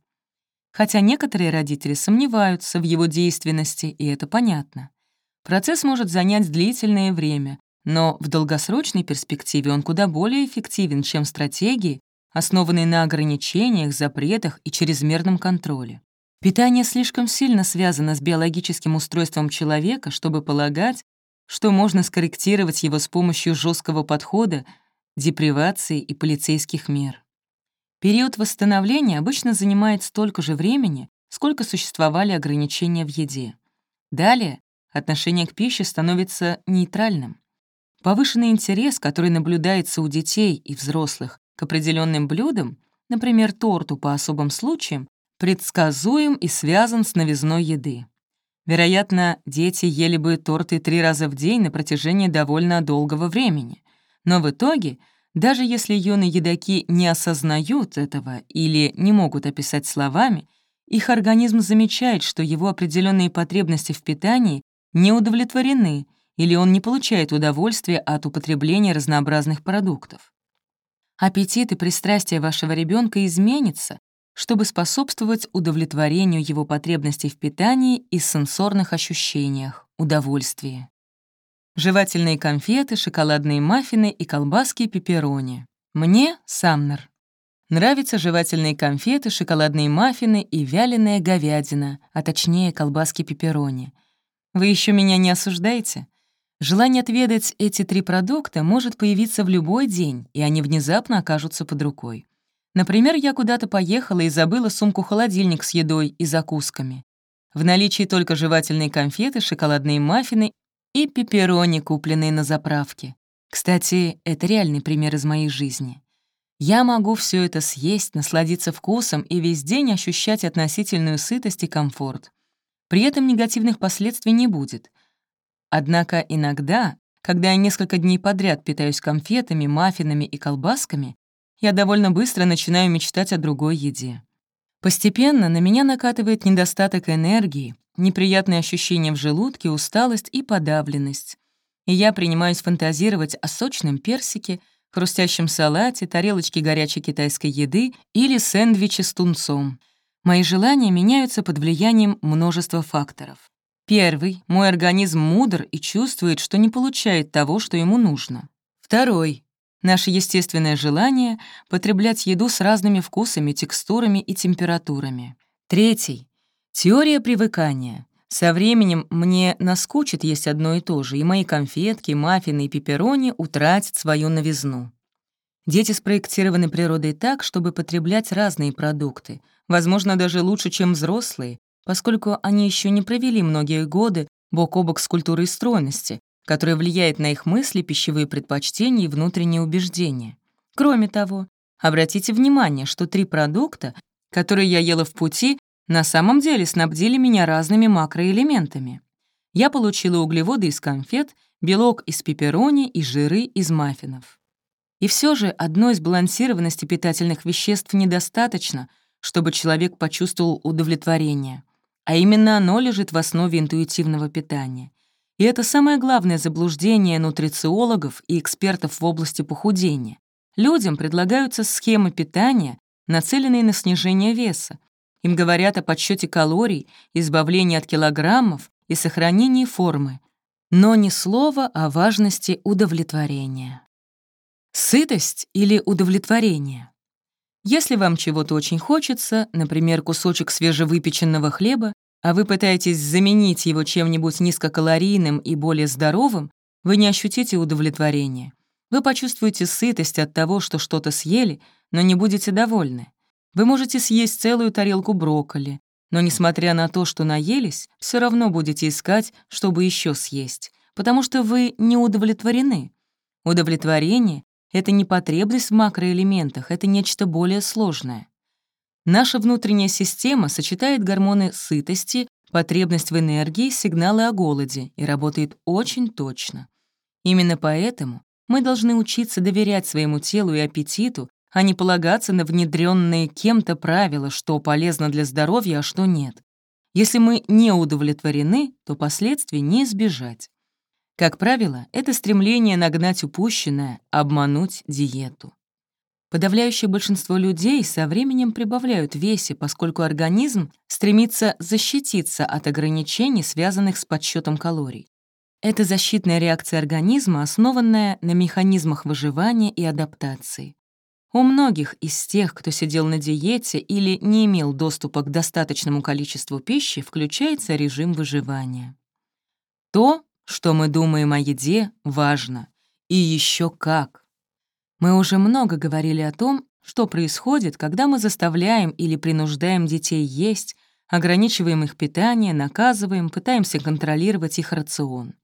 Хотя некоторые родители сомневаются в его действенности, и это понятно. Процесс может занять длительное время, но в долгосрочной перспективе он куда более эффективен, чем стратегии, основанные на ограничениях, запретах и чрезмерном контроле. Питание слишком сильно связано с биологическим устройством человека, чтобы полагать, что можно скорректировать его с помощью жесткого подхода, депривации и полицейских мер. Период восстановления обычно занимает столько же времени, сколько существовали ограничения в еде. Далее отношение к пище становится нейтральным. Повышенный интерес, который наблюдается у детей и взрослых к определенным блюдам, например, торту по особым случаям, предсказуем и связан с новизной еды. Вероятно, дети ели бы торты три раза в день на протяжении довольно долгого времени. Но в итоге — даже если юные едоки не осознают этого или не могут описать словами, их организм замечает, что его определенные потребности в питании не удовлетворены или он не получает удовольствия от употребления разнообразных продуктов. Аппетит и пристрастие вашего ребенка изменится, чтобы способствовать удовлетворению его потребностей в питании и сенсорных ощущениях, удовольствии жевательные конфеты, шоколадные маффины и колбаски пепперони. Мне — Самнер. Нравятся жевательные конфеты, шоколадные маффины и вяленая говядина, а точнее колбаски пепперони. Вы еще меня не осуждаете? Желание отведать эти три продукта может появиться в любой день, и они внезапно окажутся под рукой. Например, я куда-то поехала и забыла сумку-холодильник с едой и закусками. В наличии только жевательные конфеты, шоколадные маффины и пепперони, купленные на заправке. Кстати, это реальный пример из моей жизни. Я могу все это съесть, насладиться вкусом и весь день ощущать относительную сытость и комфорт. При этом негативных последствий не будет. Однако иногда, когда я несколько дней подряд питаюсь конфетами, маффинами и колбасками, я довольно быстро начинаю мечтать о другой еде. Постепенно на меня накатывает недостаток энергии, неприятные ощущения в желудке, усталость и подавленность. И я принимаюсь фантазировать о сочном персике, хрустящем салате, тарелочке горячей китайской еды или сэндвиче с тунцом. Мои желания меняются под влиянием множества факторов. Первый — мой организм мудр и чувствует, что не получает того, что ему нужно. Второй — наше естественное желание потреблять еду с разными вкусами, текстурами и температурами. Третий Теория привыкания. Со временем мне наскучит есть одно и то же, и мои конфетки, маффины и пепперони утратят свою новизну. Дети спроектированы природой так, чтобы потреблять разные продукты, возможно, даже лучше, чем взрослые, поскольку они еще не провели многие годы бок о бок с культурой стройности, которая влияет на их мысли, пищевые предпочтения и внутренние убеждения. Кроме того, обратите внимание, что три продукта, которые я ела в пути, на самом деле снабдили меня разными макроэлементами. Я получила углеводы из конфет, белок из пепперони и жиры из маффинов. И все же одной сбалансированности питательных веществ недостаточно, чтобы человек почувствовал удовлетворение. А именно оно лежит в основе интуитивного питания. И это самое главное заблуждение нутрициологов и экспертов в области похудения. Людям предлагаются схемы питания, нацеленные на снижение веса. Им говорят о подсчете калорий, избавлении от килограммов и сохранении формы, но ни слова о важности удовлетворения. Сытость или удовлетворение? Если вам чего-то очень хочется, например, кусочек свежевыпеченного хлеба, а вы пытаетесь заменить его чем-нибудь низкокалорийным и более здоровым, вы не ощутите удовлетворения. Вы почувствуете сытость от того, что что-то съели, но не будете довольны. Вы можете съесть целую тарелку брокколи, но, несмотря на то, что наелись, все равно будете искать, чтобы еще съесть, потому что вы не удовлетворены. Удовлетворение это не потребность в макроэлементах, это нечто более сложное. Наша внутренняя система сочетает гормоны сытости, потребность в энергии, сигналы о голоде и работает очень точно. Именно поэтому мы должны учиться доверять своему телу и аппетиту, а не полагаться на внедренные кем-то правила, что полезно для здоровья, а что нет. Если мы не удовлетворены, то последствий не избежать. Как правило, это стремление нагнать упущенное, обмануть диету. Подавляющее большинство людей со временем прибавляют весе, поскольку организм стремится защититься от ограничений, связанных с подсчетом калорий. Это защитная реакция организма, основанная на механизмах выживания и адаптации. У многих из тех, кто сидел на диете или не имел доступа к достаточному количеству пищи, включается режим выживания. То, что мы думаем о еде, важно. И еще как. Мы уже много говорили о том, что происходит, когда мы заставляем или принуждаем детей есть, ограничиваем их питание, наказываем, пытаемся контролировать их рацион.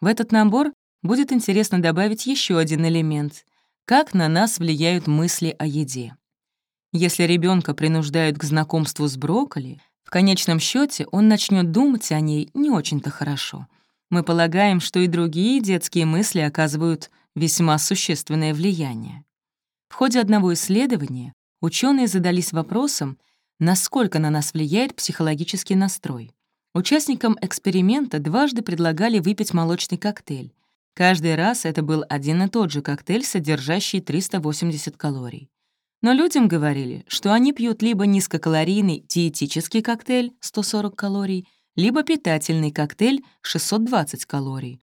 В этот набор будет интересно добавить еще один элемент — как на нас влияют мысли о еде. Если ребенка принуждают к знакомству с брокколи, в конечном счете он начнет думать о ней не очень-то хорошо — мы полагаем, что и другие детские мысли оказывают весьма существенное влияние. В ходе одного исследования ученые задались вопросом, насколько на нас влияет психологический настрой. Участникам эксперимента дважды предлагали выпить молочный коктейль. Каждый раз это был один и тот же коктейль, содержащий 380 калорий. Но людям говорили, что они пьют либо низкокалорийный диетический коктейль 140 калорий, либо питательный коктейль 620 калорий.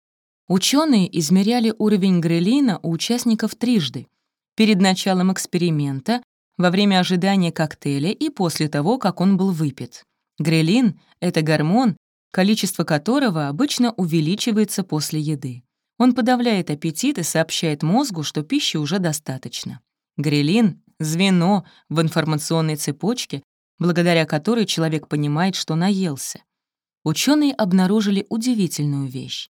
Ученые измеряли уровень грелина у участников трижды — перед началом эксперимента, во время ожидания коктейля и после того, как он был выпит. Грелин — это гормон, количество которого обычно увеличивается после еды. Он подавляет аппетит и сообщает мозгу, что пищи уже достаточно. Грелин — звено в информационной цепочке, благодаря которой человек понимает, что наелся ученые обнаружили удивительную вещь.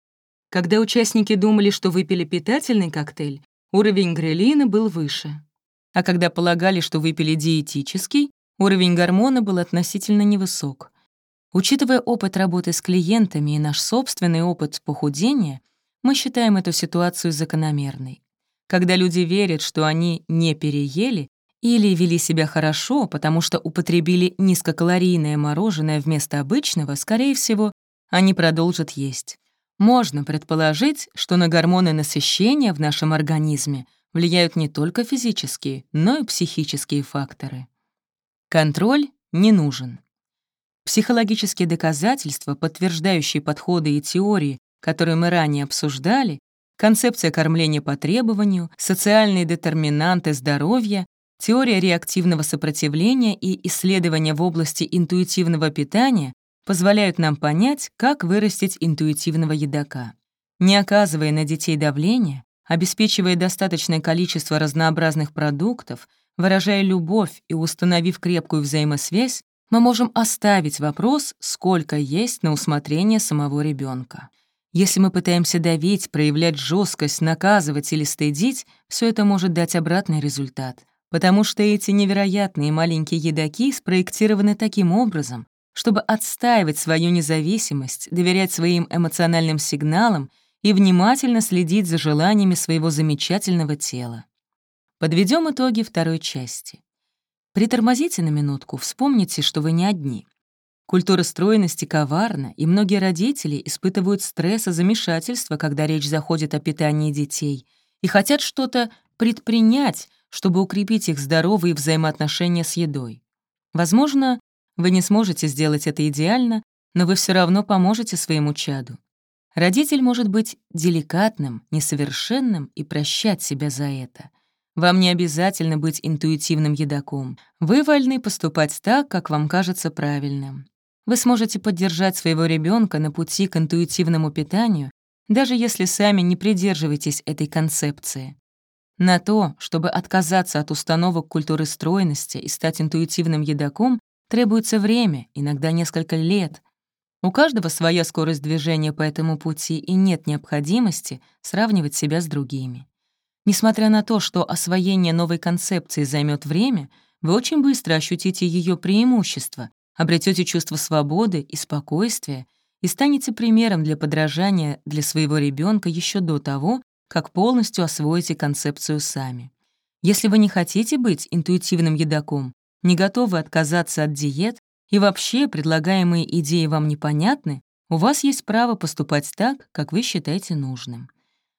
Когда участники думали, что выпили питательный коктейль, уровень грелина был выше. А когда полагали, что выпили диетический, уровень гормона был относительно невысок. Учитывая опыт работы с клиентами и наш собственный опыт похудения, мы считаем эту ситуацию закономерной. Когда люди верят, что они не переели, или вели себя хорошо, потому что употребили низкокалорийное мороженое вместо обычного, скорее всего, они продолжат есть. Можно предположить, что на гормоны насыщения в нашем организме влияют не только физические, но и психические факторы. Контроль не нужен. Психологические доказательства, подтверждающие подходы и теории, которые мы ранее обсуждали, концепция кормления по требованию, социальные детерминанты здоровья Теория реактивного сопротивления и исследования в области интуитивного питания позволяют нам понять, как вырастить интуитивного едока. Не оказывая на детей давления, обеспечивая достаточное количество разнообразных продуктов, выражая любовь и установив крепкую взаимосвязь, мы можем оставить вопрос, сколько есть на усмотрение самого ребенка. Если мы пытаемся давить, проявлять жесткость, наказывать или стыдить, все это может дать обратный результат, потому что эти невероятные маленькие едоки спроектированы таким образом, чтобы отстаивать свою независимость, доверять своим эмоциональным сигналам и внимательно следить за желаниями своего замечательного тела. Подведем итоги второй части. Притормозите на минутку, вспомните, что вы не одни. Культура стройности коварна, и многие родители испытывают стресс и замешательство, когда речь заходит о питании детей, и хотят что-то предпринять, чтобы укрепить их здоровые взаимоотношения с едой. Возможно, вы не сможете сделать это идеально, но вы все равно поможете своему чаду. Родитель может быть деликатным, несовершенным и прощать себя за это. Вам не обязательно быть интуитивным едоком. Вы вольны поступать так, как вам кажется правильным. Вы сможете поддержать своего ребенка на пути к интуитивному питанию, даже если сами не придерживаетесь этой концепции. На то, чтобы отказаться от установок культуры стройности и стать интуитивным едоком, требуется время, иногда несколько лет, у каждого своя скорость движения по этому пути, и нет необходимости сравнивать себя с другими. Несмотря на то, что освоение новой концепции займет время, вы очень быстро ощутите ее преимущества, обретете чувство свободы и спокойствия и станете примером для подражания для своего ребенка еще до того, как полностью освоите концепцию сами. Если вы не хотите быть интуитивным едоком, не готовы отказаться от диет, и вообще предлагаемые идеи вам непонятны, у вас есть право поступать так, как вы считаете нужным.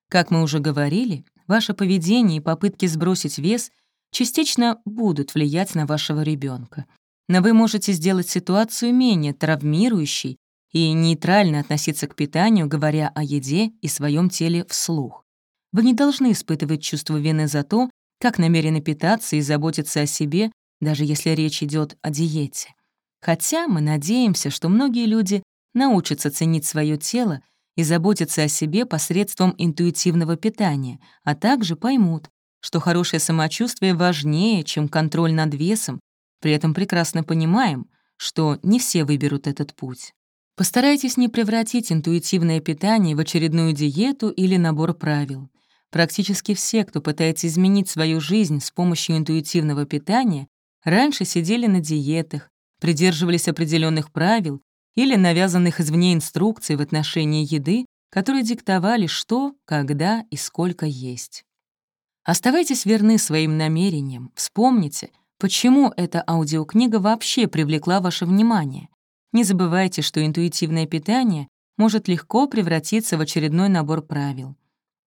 Как мы уже говорили, ваше поведение и попытки сбросить вес частично будут влиять на вашего ребенка, но вы можете сделать ситуацию менее травмирующей и нейтрально относиться к питанию, говоря о еде и своем теле вслух. Вы не должны испытывать чувство вины за то, как намерены питаться и заботиться о себе, даже если речь идет о диете. Хотя мы надеемся, что многие люди научатся ценить свое тело и заботиться о себе посредством интуитивного питания, а также поймут, что хорошее самочувствие важнее, чем контроль над весом, при этом прекрасно понимаем, что не все выберут этот путь. Постарайтесь не превратить интуитивное питание в очередную диету или набор правил. Практически все, кто пытается изменить свою жизнь с помощью интуитивного питания, раньше сидели на диетах, придерживались определенных правил или навязанных извне инструкций в отношении еды, которые диктовали, что, когда и сколько есть. Оставайтесь верны своим намерениям, вспомните, почему эта аудиокнига вообще привлекла ваше внимание. Не забывайте, что интуитивное питание может легко превратиться в очередной набор правил.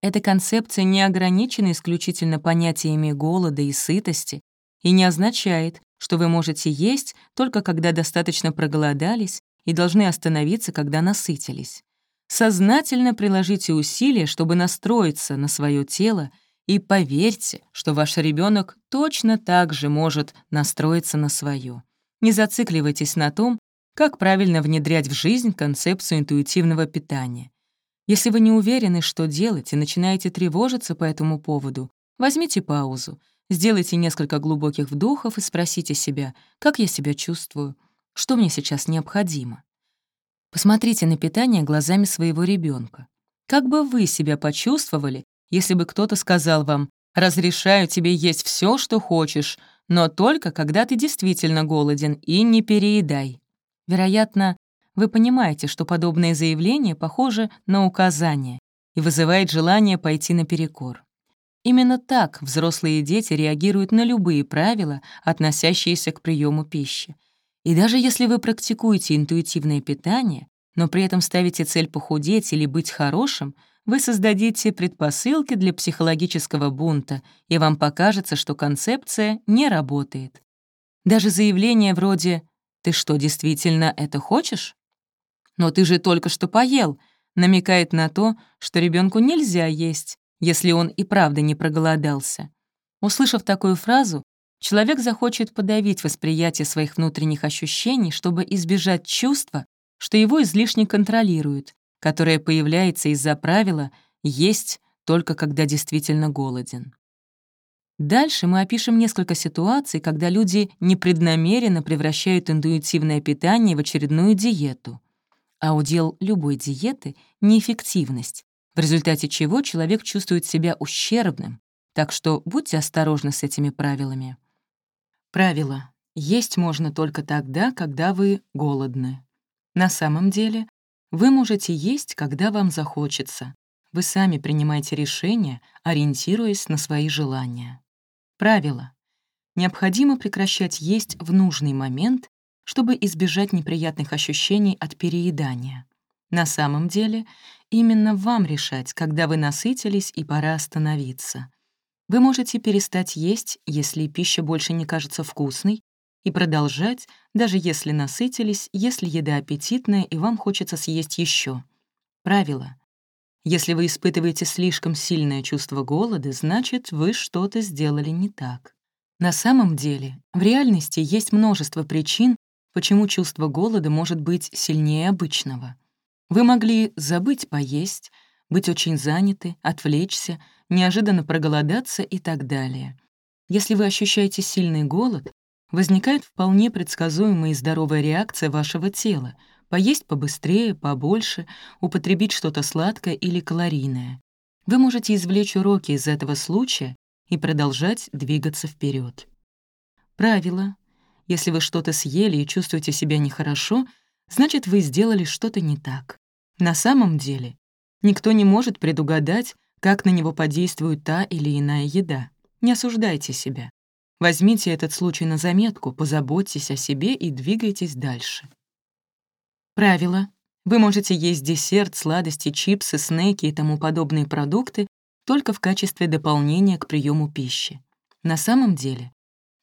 Эта концепция не ограничена исключительно понятиями голода и сытости и не означает, что вы можете есть только когда достаточно проголодались и должны остановиться, когда насытились. Сознательно приложите усилия, чтобы настроиться на свое тело, и поверьте, что ваш ребенок точно так же может настроиться на свое. Не зацикливайтесь на том, как правильно внедрять в жизнь концепцию интуитивного питания. Если вы не уверены, что делать, и начинаете тревожиться по этому поводу, возьмите паузу — Сделайте несколько глубоких вдохов и спросите себя, как я себя чувствую, что мне сейчас необходимо. Посмотрите на питание глазами своего ребенка. Как бы вы себя почувствовали, если бы кто-то сказал вам «разрешаю тебе есть все, что хочешь, но только когда ты действительно голоден, и не переедай». Вероятно, вы понимаете, что подобное заявление похоже на указание и вызывает желание пойти наперекор. Именно так взрослые дети реагируют на любые правила, относящиеся к приему пищи. И даже если вы практикуете интуитивное питание, но при этом ставите цель похудеть или быть хорошим, вы создадите предпосылки для психологического бунта, и вам покажется, что концепция не работает. Даже заявление вроде «Ты что, действительно это хочешь?» «Но ты же только что поел», намекает на то, что ребенку нельзя есть, если он и правда не проголодался. Услышав такую фразу, человек захочет подавить восприятие своих внутренних ощущений, чтобы избежать чувства, что его излишне контролируют, которое появляется из-за правила «есть только когда действительно голоден». Дальше мы опишем несколько ситуаций, когда люди непреднамеренно превращают интуитивное питание в очередную диету. А удел любой диеты — неэффективность, в результате чего человек чувствует себя ущербным, так что будьте осторожны с этими правилами. Правило. Есть можно только тогда, когда вы голодны. На самом деле, вы можете есть, когда вам захочется. Вы сами принимаете решения, ориентируясь на свои желания. Правило. Необходимо прекращать есть в нужный момент, чтобы избежать неприятных ощущений от переедания. На самом деле, именно вам решать, когда вы насытились и пора остановиться. Вы можете перестать есть, если пища больше не кажется вкусной, и продолжать, даже если насытились, если еда аппетитная и вам хочется съесть еще. Правило. Если вы испытываете слишком сильное чувство голода, значит, вы что-то сделали не так. На самом деле, в реальности есть множество причин, почему чувство голода может быть сильнее обычного. Вы могли забыть поесть, быть очень заняты, отвлечься, неожиданно проголодаться и так далее. Если вы ощущаете сильный голод, возникает вполне предсказуемая и здоровая реакция вашего тела — поесть побыстрее, побольше, употребить что-то сладкое или калорийное. Вы можете извлечь уроки из этого случая и продолжать двигаться вперед. Правило. Если вы что-то съели и чувствуете себя нехорошо, значит, вы сделали что-то не так. На самом деле, никто не может предугадать, как на него подействует та или иная еда. Не осуждайте себя. Возьмите этот случай на заметку, позаботьтесь о себе и двигайтесь дальше. Правило. Вы можете есть десерт, сладости, чипсы, снеки и тому подобные продукты только в качестве дополнения к приему пищи. На самом деле,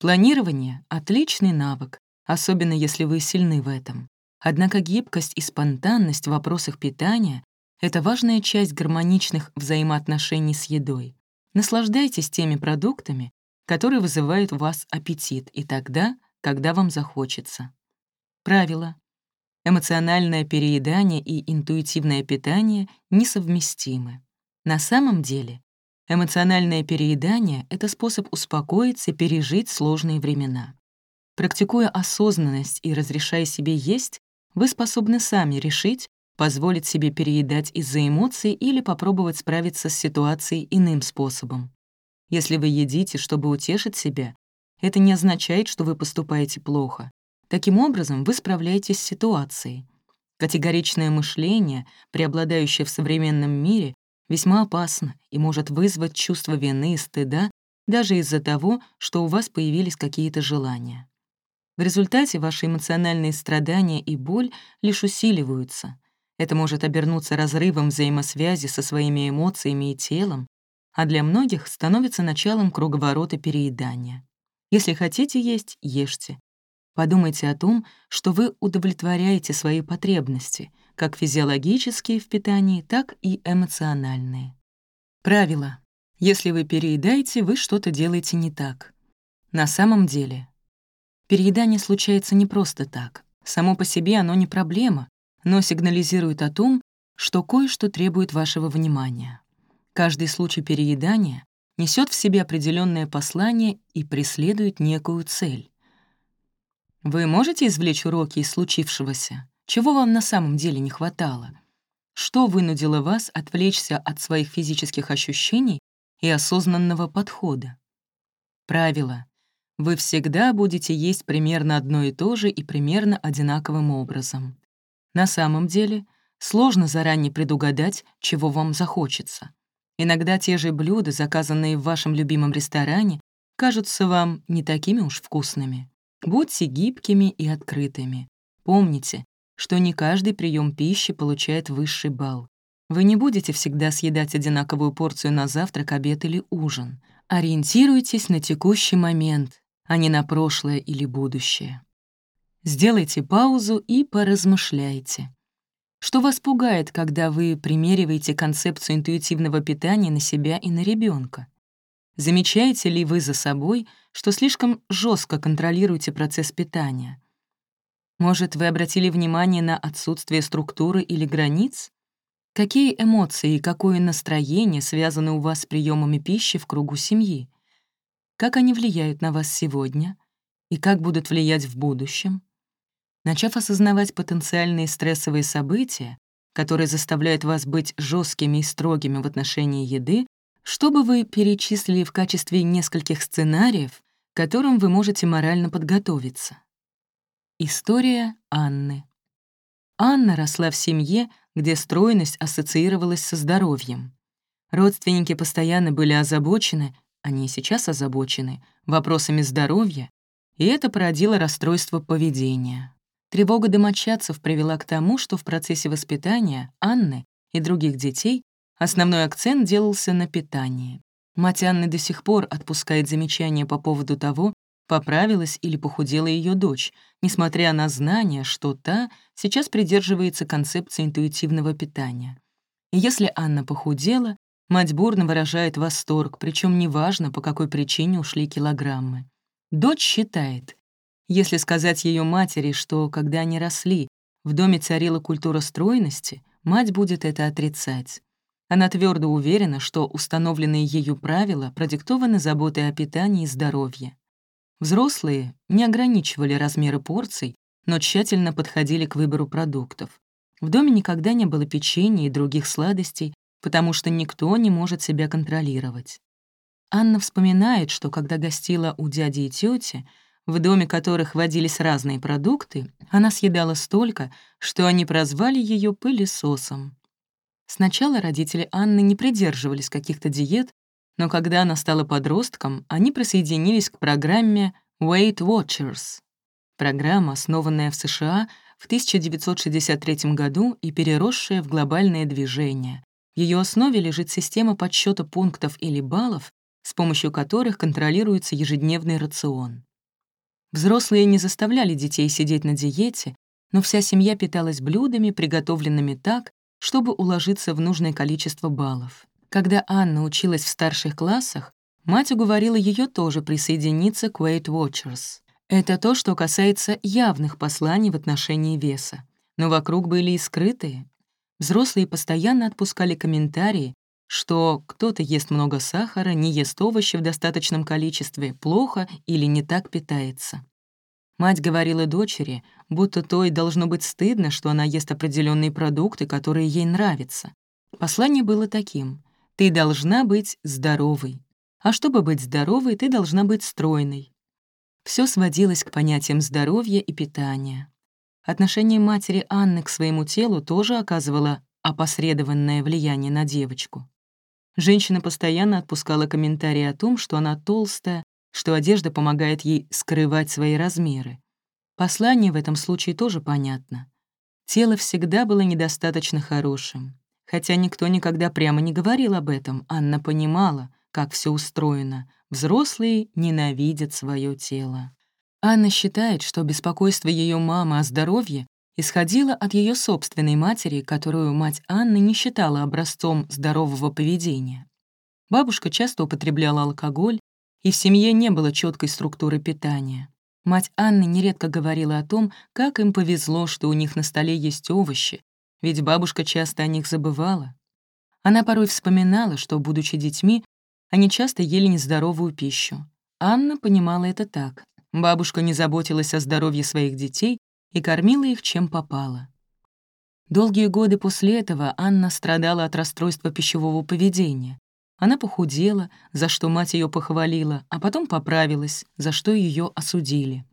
планирование — отличный навык, особенно если вы сильны в этом. Однако гибкость и спонтанность в вопросах питания — это важная часть гармоничных взаимоотношений с едой. Наслаждайтесь теми продуктами, которые вызывают у вас аппетит, и тогда, когда вам захочется. Правило. Эмоциональное переедание и интуитивное питание несовместимы. На самом деле, эмоциональное переедание — это способ успокоиться и пережить сложные времена. Практикуя осознанность и разрешая себе есть, вы способны сами решить, позволить себе переедать из-за эмоций или попробовать справиться с ситуацией иным способом. Если вы едите, чтобы утешить себя, это не означает, что вы поступаете плохо. Таким образом, вы справляетесь с ситуацией. Категоричное мышление, преобладающее в современном мире, весьма опасно и может вызвать чувство вины и стыда даже из-за того, что у вас появились какие-то желания. В результате ваши эмоциональные страдания и боль лишь усиливаются. Это может обернуться разрывом взаимосвязи со своими эмоциями и телом, а для многих становится началом круговорота переедания. Если хотите есть, ешьте. Подумайте о том, что вы удовлетворяете свои потребности, как физиологические в питании, так и эмоциональные. Правило. Если вы переедаете, вы что-то делаете не так. На самом деле, переедание случается не просто так. Само по себе оно не проблема, но сигнализирует о том, что кое-что требует вашего внимания. Каждый случай переедания несет в себе определенное послание и преследует некую цель. Вы можете извлечь уроки из случившегося? Чего вам на самом деле не хватало? Что вынудило вас отвлечься от своих физических ощущений и осознанного подхода? Правило. Вы всегда будете есть примерно одно и то же и примерно одинаковым образом. На самом деле, сложно заранее предугадать, чего вам захочется. Иногда те же блюда, заказанные в вашем любимом ресторане, кажутся вам не такими уж вкусными. Будьте гибкими и открытыми. Помните, что не каждый прием пищи получает высший балл. Вы не будете всегда съедать одинаковую порцию на завтрак, обед или ужин. Ориентируйтесь на текущий момент, а не на прошлое или будущее. Сделайте паузу и поразмышляйте. Что вас пугает, когда вы примериваете концепцию интуитивного питания на себя и на ребенка? Замечаете ли вы за собой, что слишком жестко контролируете процесс питания? Может, вы обратили внимание на отсутствие структуры или границ? Какие эмоции и какое настроение связаны у вас с приемами пищи в кругу семьи? Как они влияют на вас сегодня? И как будут влиять в будущем? Начав осознавать потенциальные стрессовые события, которые заставляют вас быть жесткими и строгими в отношении еды, что бы вы перечислили в качестве нескольких сценариев, к которым вы можете морально подготовиться? История Анны. Анна росла в семье, где стройность ассоциировалась со здоровьем. Родственники постоянно были озабочены, они и сейчас озабочены, вопросами здоровья, и это породило расстройство поведения. Тревога домочадцев привела к тому, что в процессе воспитания Анны и других детей основной акцент делался на питании. Мать Анны до сих пор отпускает замечания по поводу того, поправилась или похудела ее дочь, несмотря на знание, что та сейчас придерживается концепции интуитивного питания. И если Анна похудела, мать бурно выражает восторг, причем неважно, по какой причине ушли килограммы. Дочь считает, если сказать ее матери, что, когда они росли, в доме царила культура стройности, мать будет это отрицать. Она твердо уверена, что установленные ею правила продиктованы заботой о питании и здоровье. Взрослые не ограничивали размеры порций, но тщательно подходили к выбору продуктов. В доме никогда не было печенья и других сладостей, потому что никто не может себя контролировать. Анна вспоминает, что когда гостила у дяди и тети, в доме которых водились разные продукты, она съедала столько, что они прозвали ее пылесосом. Сначала родители Анны не придерживались каких-то диет, но когда она стала подростком, они присоединились к программе Weight Watchers. Программа, основанная в США в 1963 году и переросшая в глобальное движение. В ее основе лежит система подсчета пунктов или баллов, с помощью которых контролируется ежедневный рацион. Взрослые не заставляли детей сидеть на диете, но вся семья питалась блюдами, приготовленными так, чтобы уложиться в нужное количество баллов. Когда Анна училась в старших классах, мать уговорила ее тоже присоединиться к Weight Watchers. Это то, что касается явных посланий в отношении веса. Но вокруг были и скрытые. Взрослые постоянно отпускали комментарии, что кто-то ест много сахара, не ест овощи в достаточном количестве, плохо или не так питается. Мать говорила дочери, будто той должно быть стыдно, что она ест определенные продукты, которые ей нравятся. Послание было таким. «Ты должна быть здоровой. А чтобы быть здоровой, ты должна быть стройной». Все сводилось к понятиям здоровья и питания. Отношение матери Анны к своему телу тоже оказывало опосредованное влияние на девочку. Женщина постоянно отпускала комментарии о том, что она толстая, что одежда помогает ей скрывать свои размеры. Послание в этом случае тоже понятно. Тело всегда было недостаточно хорошим. Хотя никто никогда прямо не говорил об этом, Анна понимала, как все устроено. Взрослые ненавидят свое тело. Анна считает, что беспокойство ее мамы о здоровье исходила от ее собственной матери, которую мать Анны не считала образцом здорового поведения. Бабушка часто употребляла алкоголь, и в семье не было четкой структуры питания. Мать Анны нередко говорила о том, как им повезло, что у них на столе есть овощи, ведь бабушка часто о них забывала. Она порой вспоминала, что, будучи детьми, они часто ели нездоровую пищу. Анна понимала это так. Бабушка не заботилась о здоровье своих детей и кормила их чем попало. Долгие годы после этого Анна страдала от расстройства пищевого поведения. Она похудела, за что мать ее похвалила, а потом поправилась, за что ее осудили.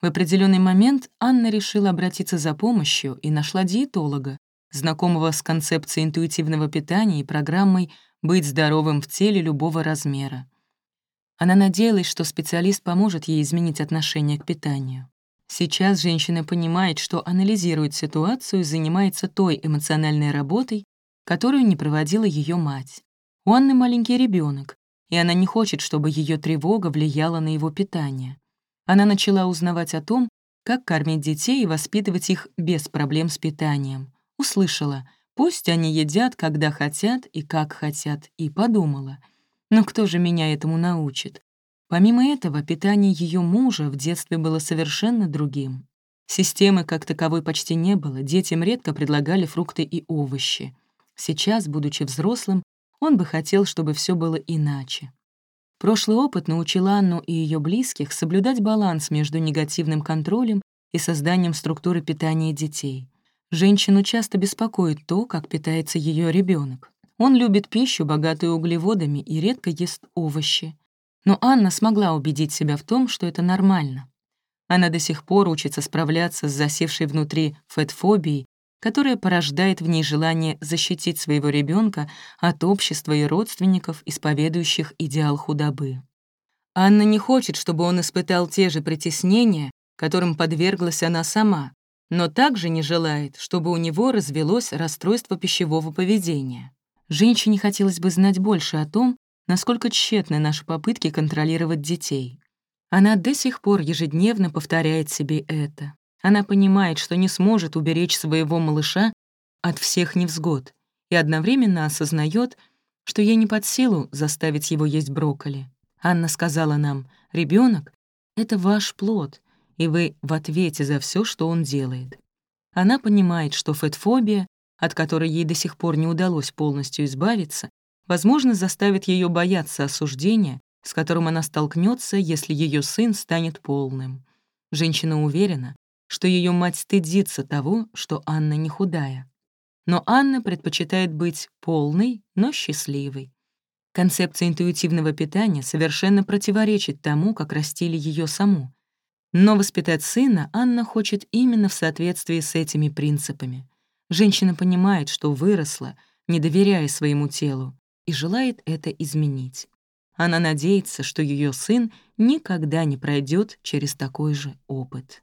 В определенный момент Анна решила обратиться за помощью и нашла диетолога, знакомого с концепцией интуитивного питания и программой «Быть здоровым в теле любого размера». Она надеялась, что специалист поможет ей изменить отношение к питанию. Сейчас женщина понимает, что анализирует ситуацию и занимается той эмоциональной работой, которую не проводила ее мать. У Анны маленький ребенок, и она не хочет, чтобы ее тревога влияла на его питание. Она начала узнавать о том, как кормить детей и воспитывать их без проблем с питанием. Услышала, пусть они едят, когда хотят и как хотят, и подумала, но кто же меня этому научит? Помимо этого, питание ее мужа в детстве было совершенно другим. Системы как таковой почти не было, детям редко предлагали фрукты и овощи. Сейчас, будучи взрослым, он бы хотел, чтобы все было иначе. Прошлый опыт научил Анну и ее близких соблюдать баланс между негативным контролем и созданием структуры питания детей. Женщину часто беспокоит то, как питается ее ребенок. Он любит пищу, богатую углеводами, и редко ест овощи. Но Анна смогла убедить себя в том, что это нормально. Она до сих пор учится справляться с засевшей внутри фетфобией которая порождает в ней желание защитить своего ребенка от общества и родственников, исповедующих идеал худобы. Анна не хочет, чтобы он испытал те же притеснения, которым подверглась она сама, но также не желает, чтобы у него развелось расстройство пищевого поведения. Женщине хотелось бы знать больше о том, насколько тщетны наши попытки контролировать детей. Она до сих пор ежедневно повторяет себе это. Она понимает, что не сможет уберечь своего малыша от всех невзгод и одновременно осознает, что ей не под силу заставить его есть брокколи. Анна сказала нам, ребенок это ваш плод, и вы в ответе за все, что он делает. Она понимает, что фетфобия, от которой ей до сих пор не удалось полностью избавиться, возможно, заставит ее бояться осуждения, с которым она столкнется, если ее сын станет полным. Женщина уверена, что ее мать стыдится того, что Анна не худая. Но Анна предпочитает быть полной, но счастливой. Концепция интуитивного питания совершенно противоречит тому, как растили ее саму. Но воспитать сына Анна хочет именно в соответствии с этими принципами. Женщина понимает, что выросла, не доверяя своему телу, и желает это изменить. Она надеется, что ее сын никогда не пройдет через такой же опыт.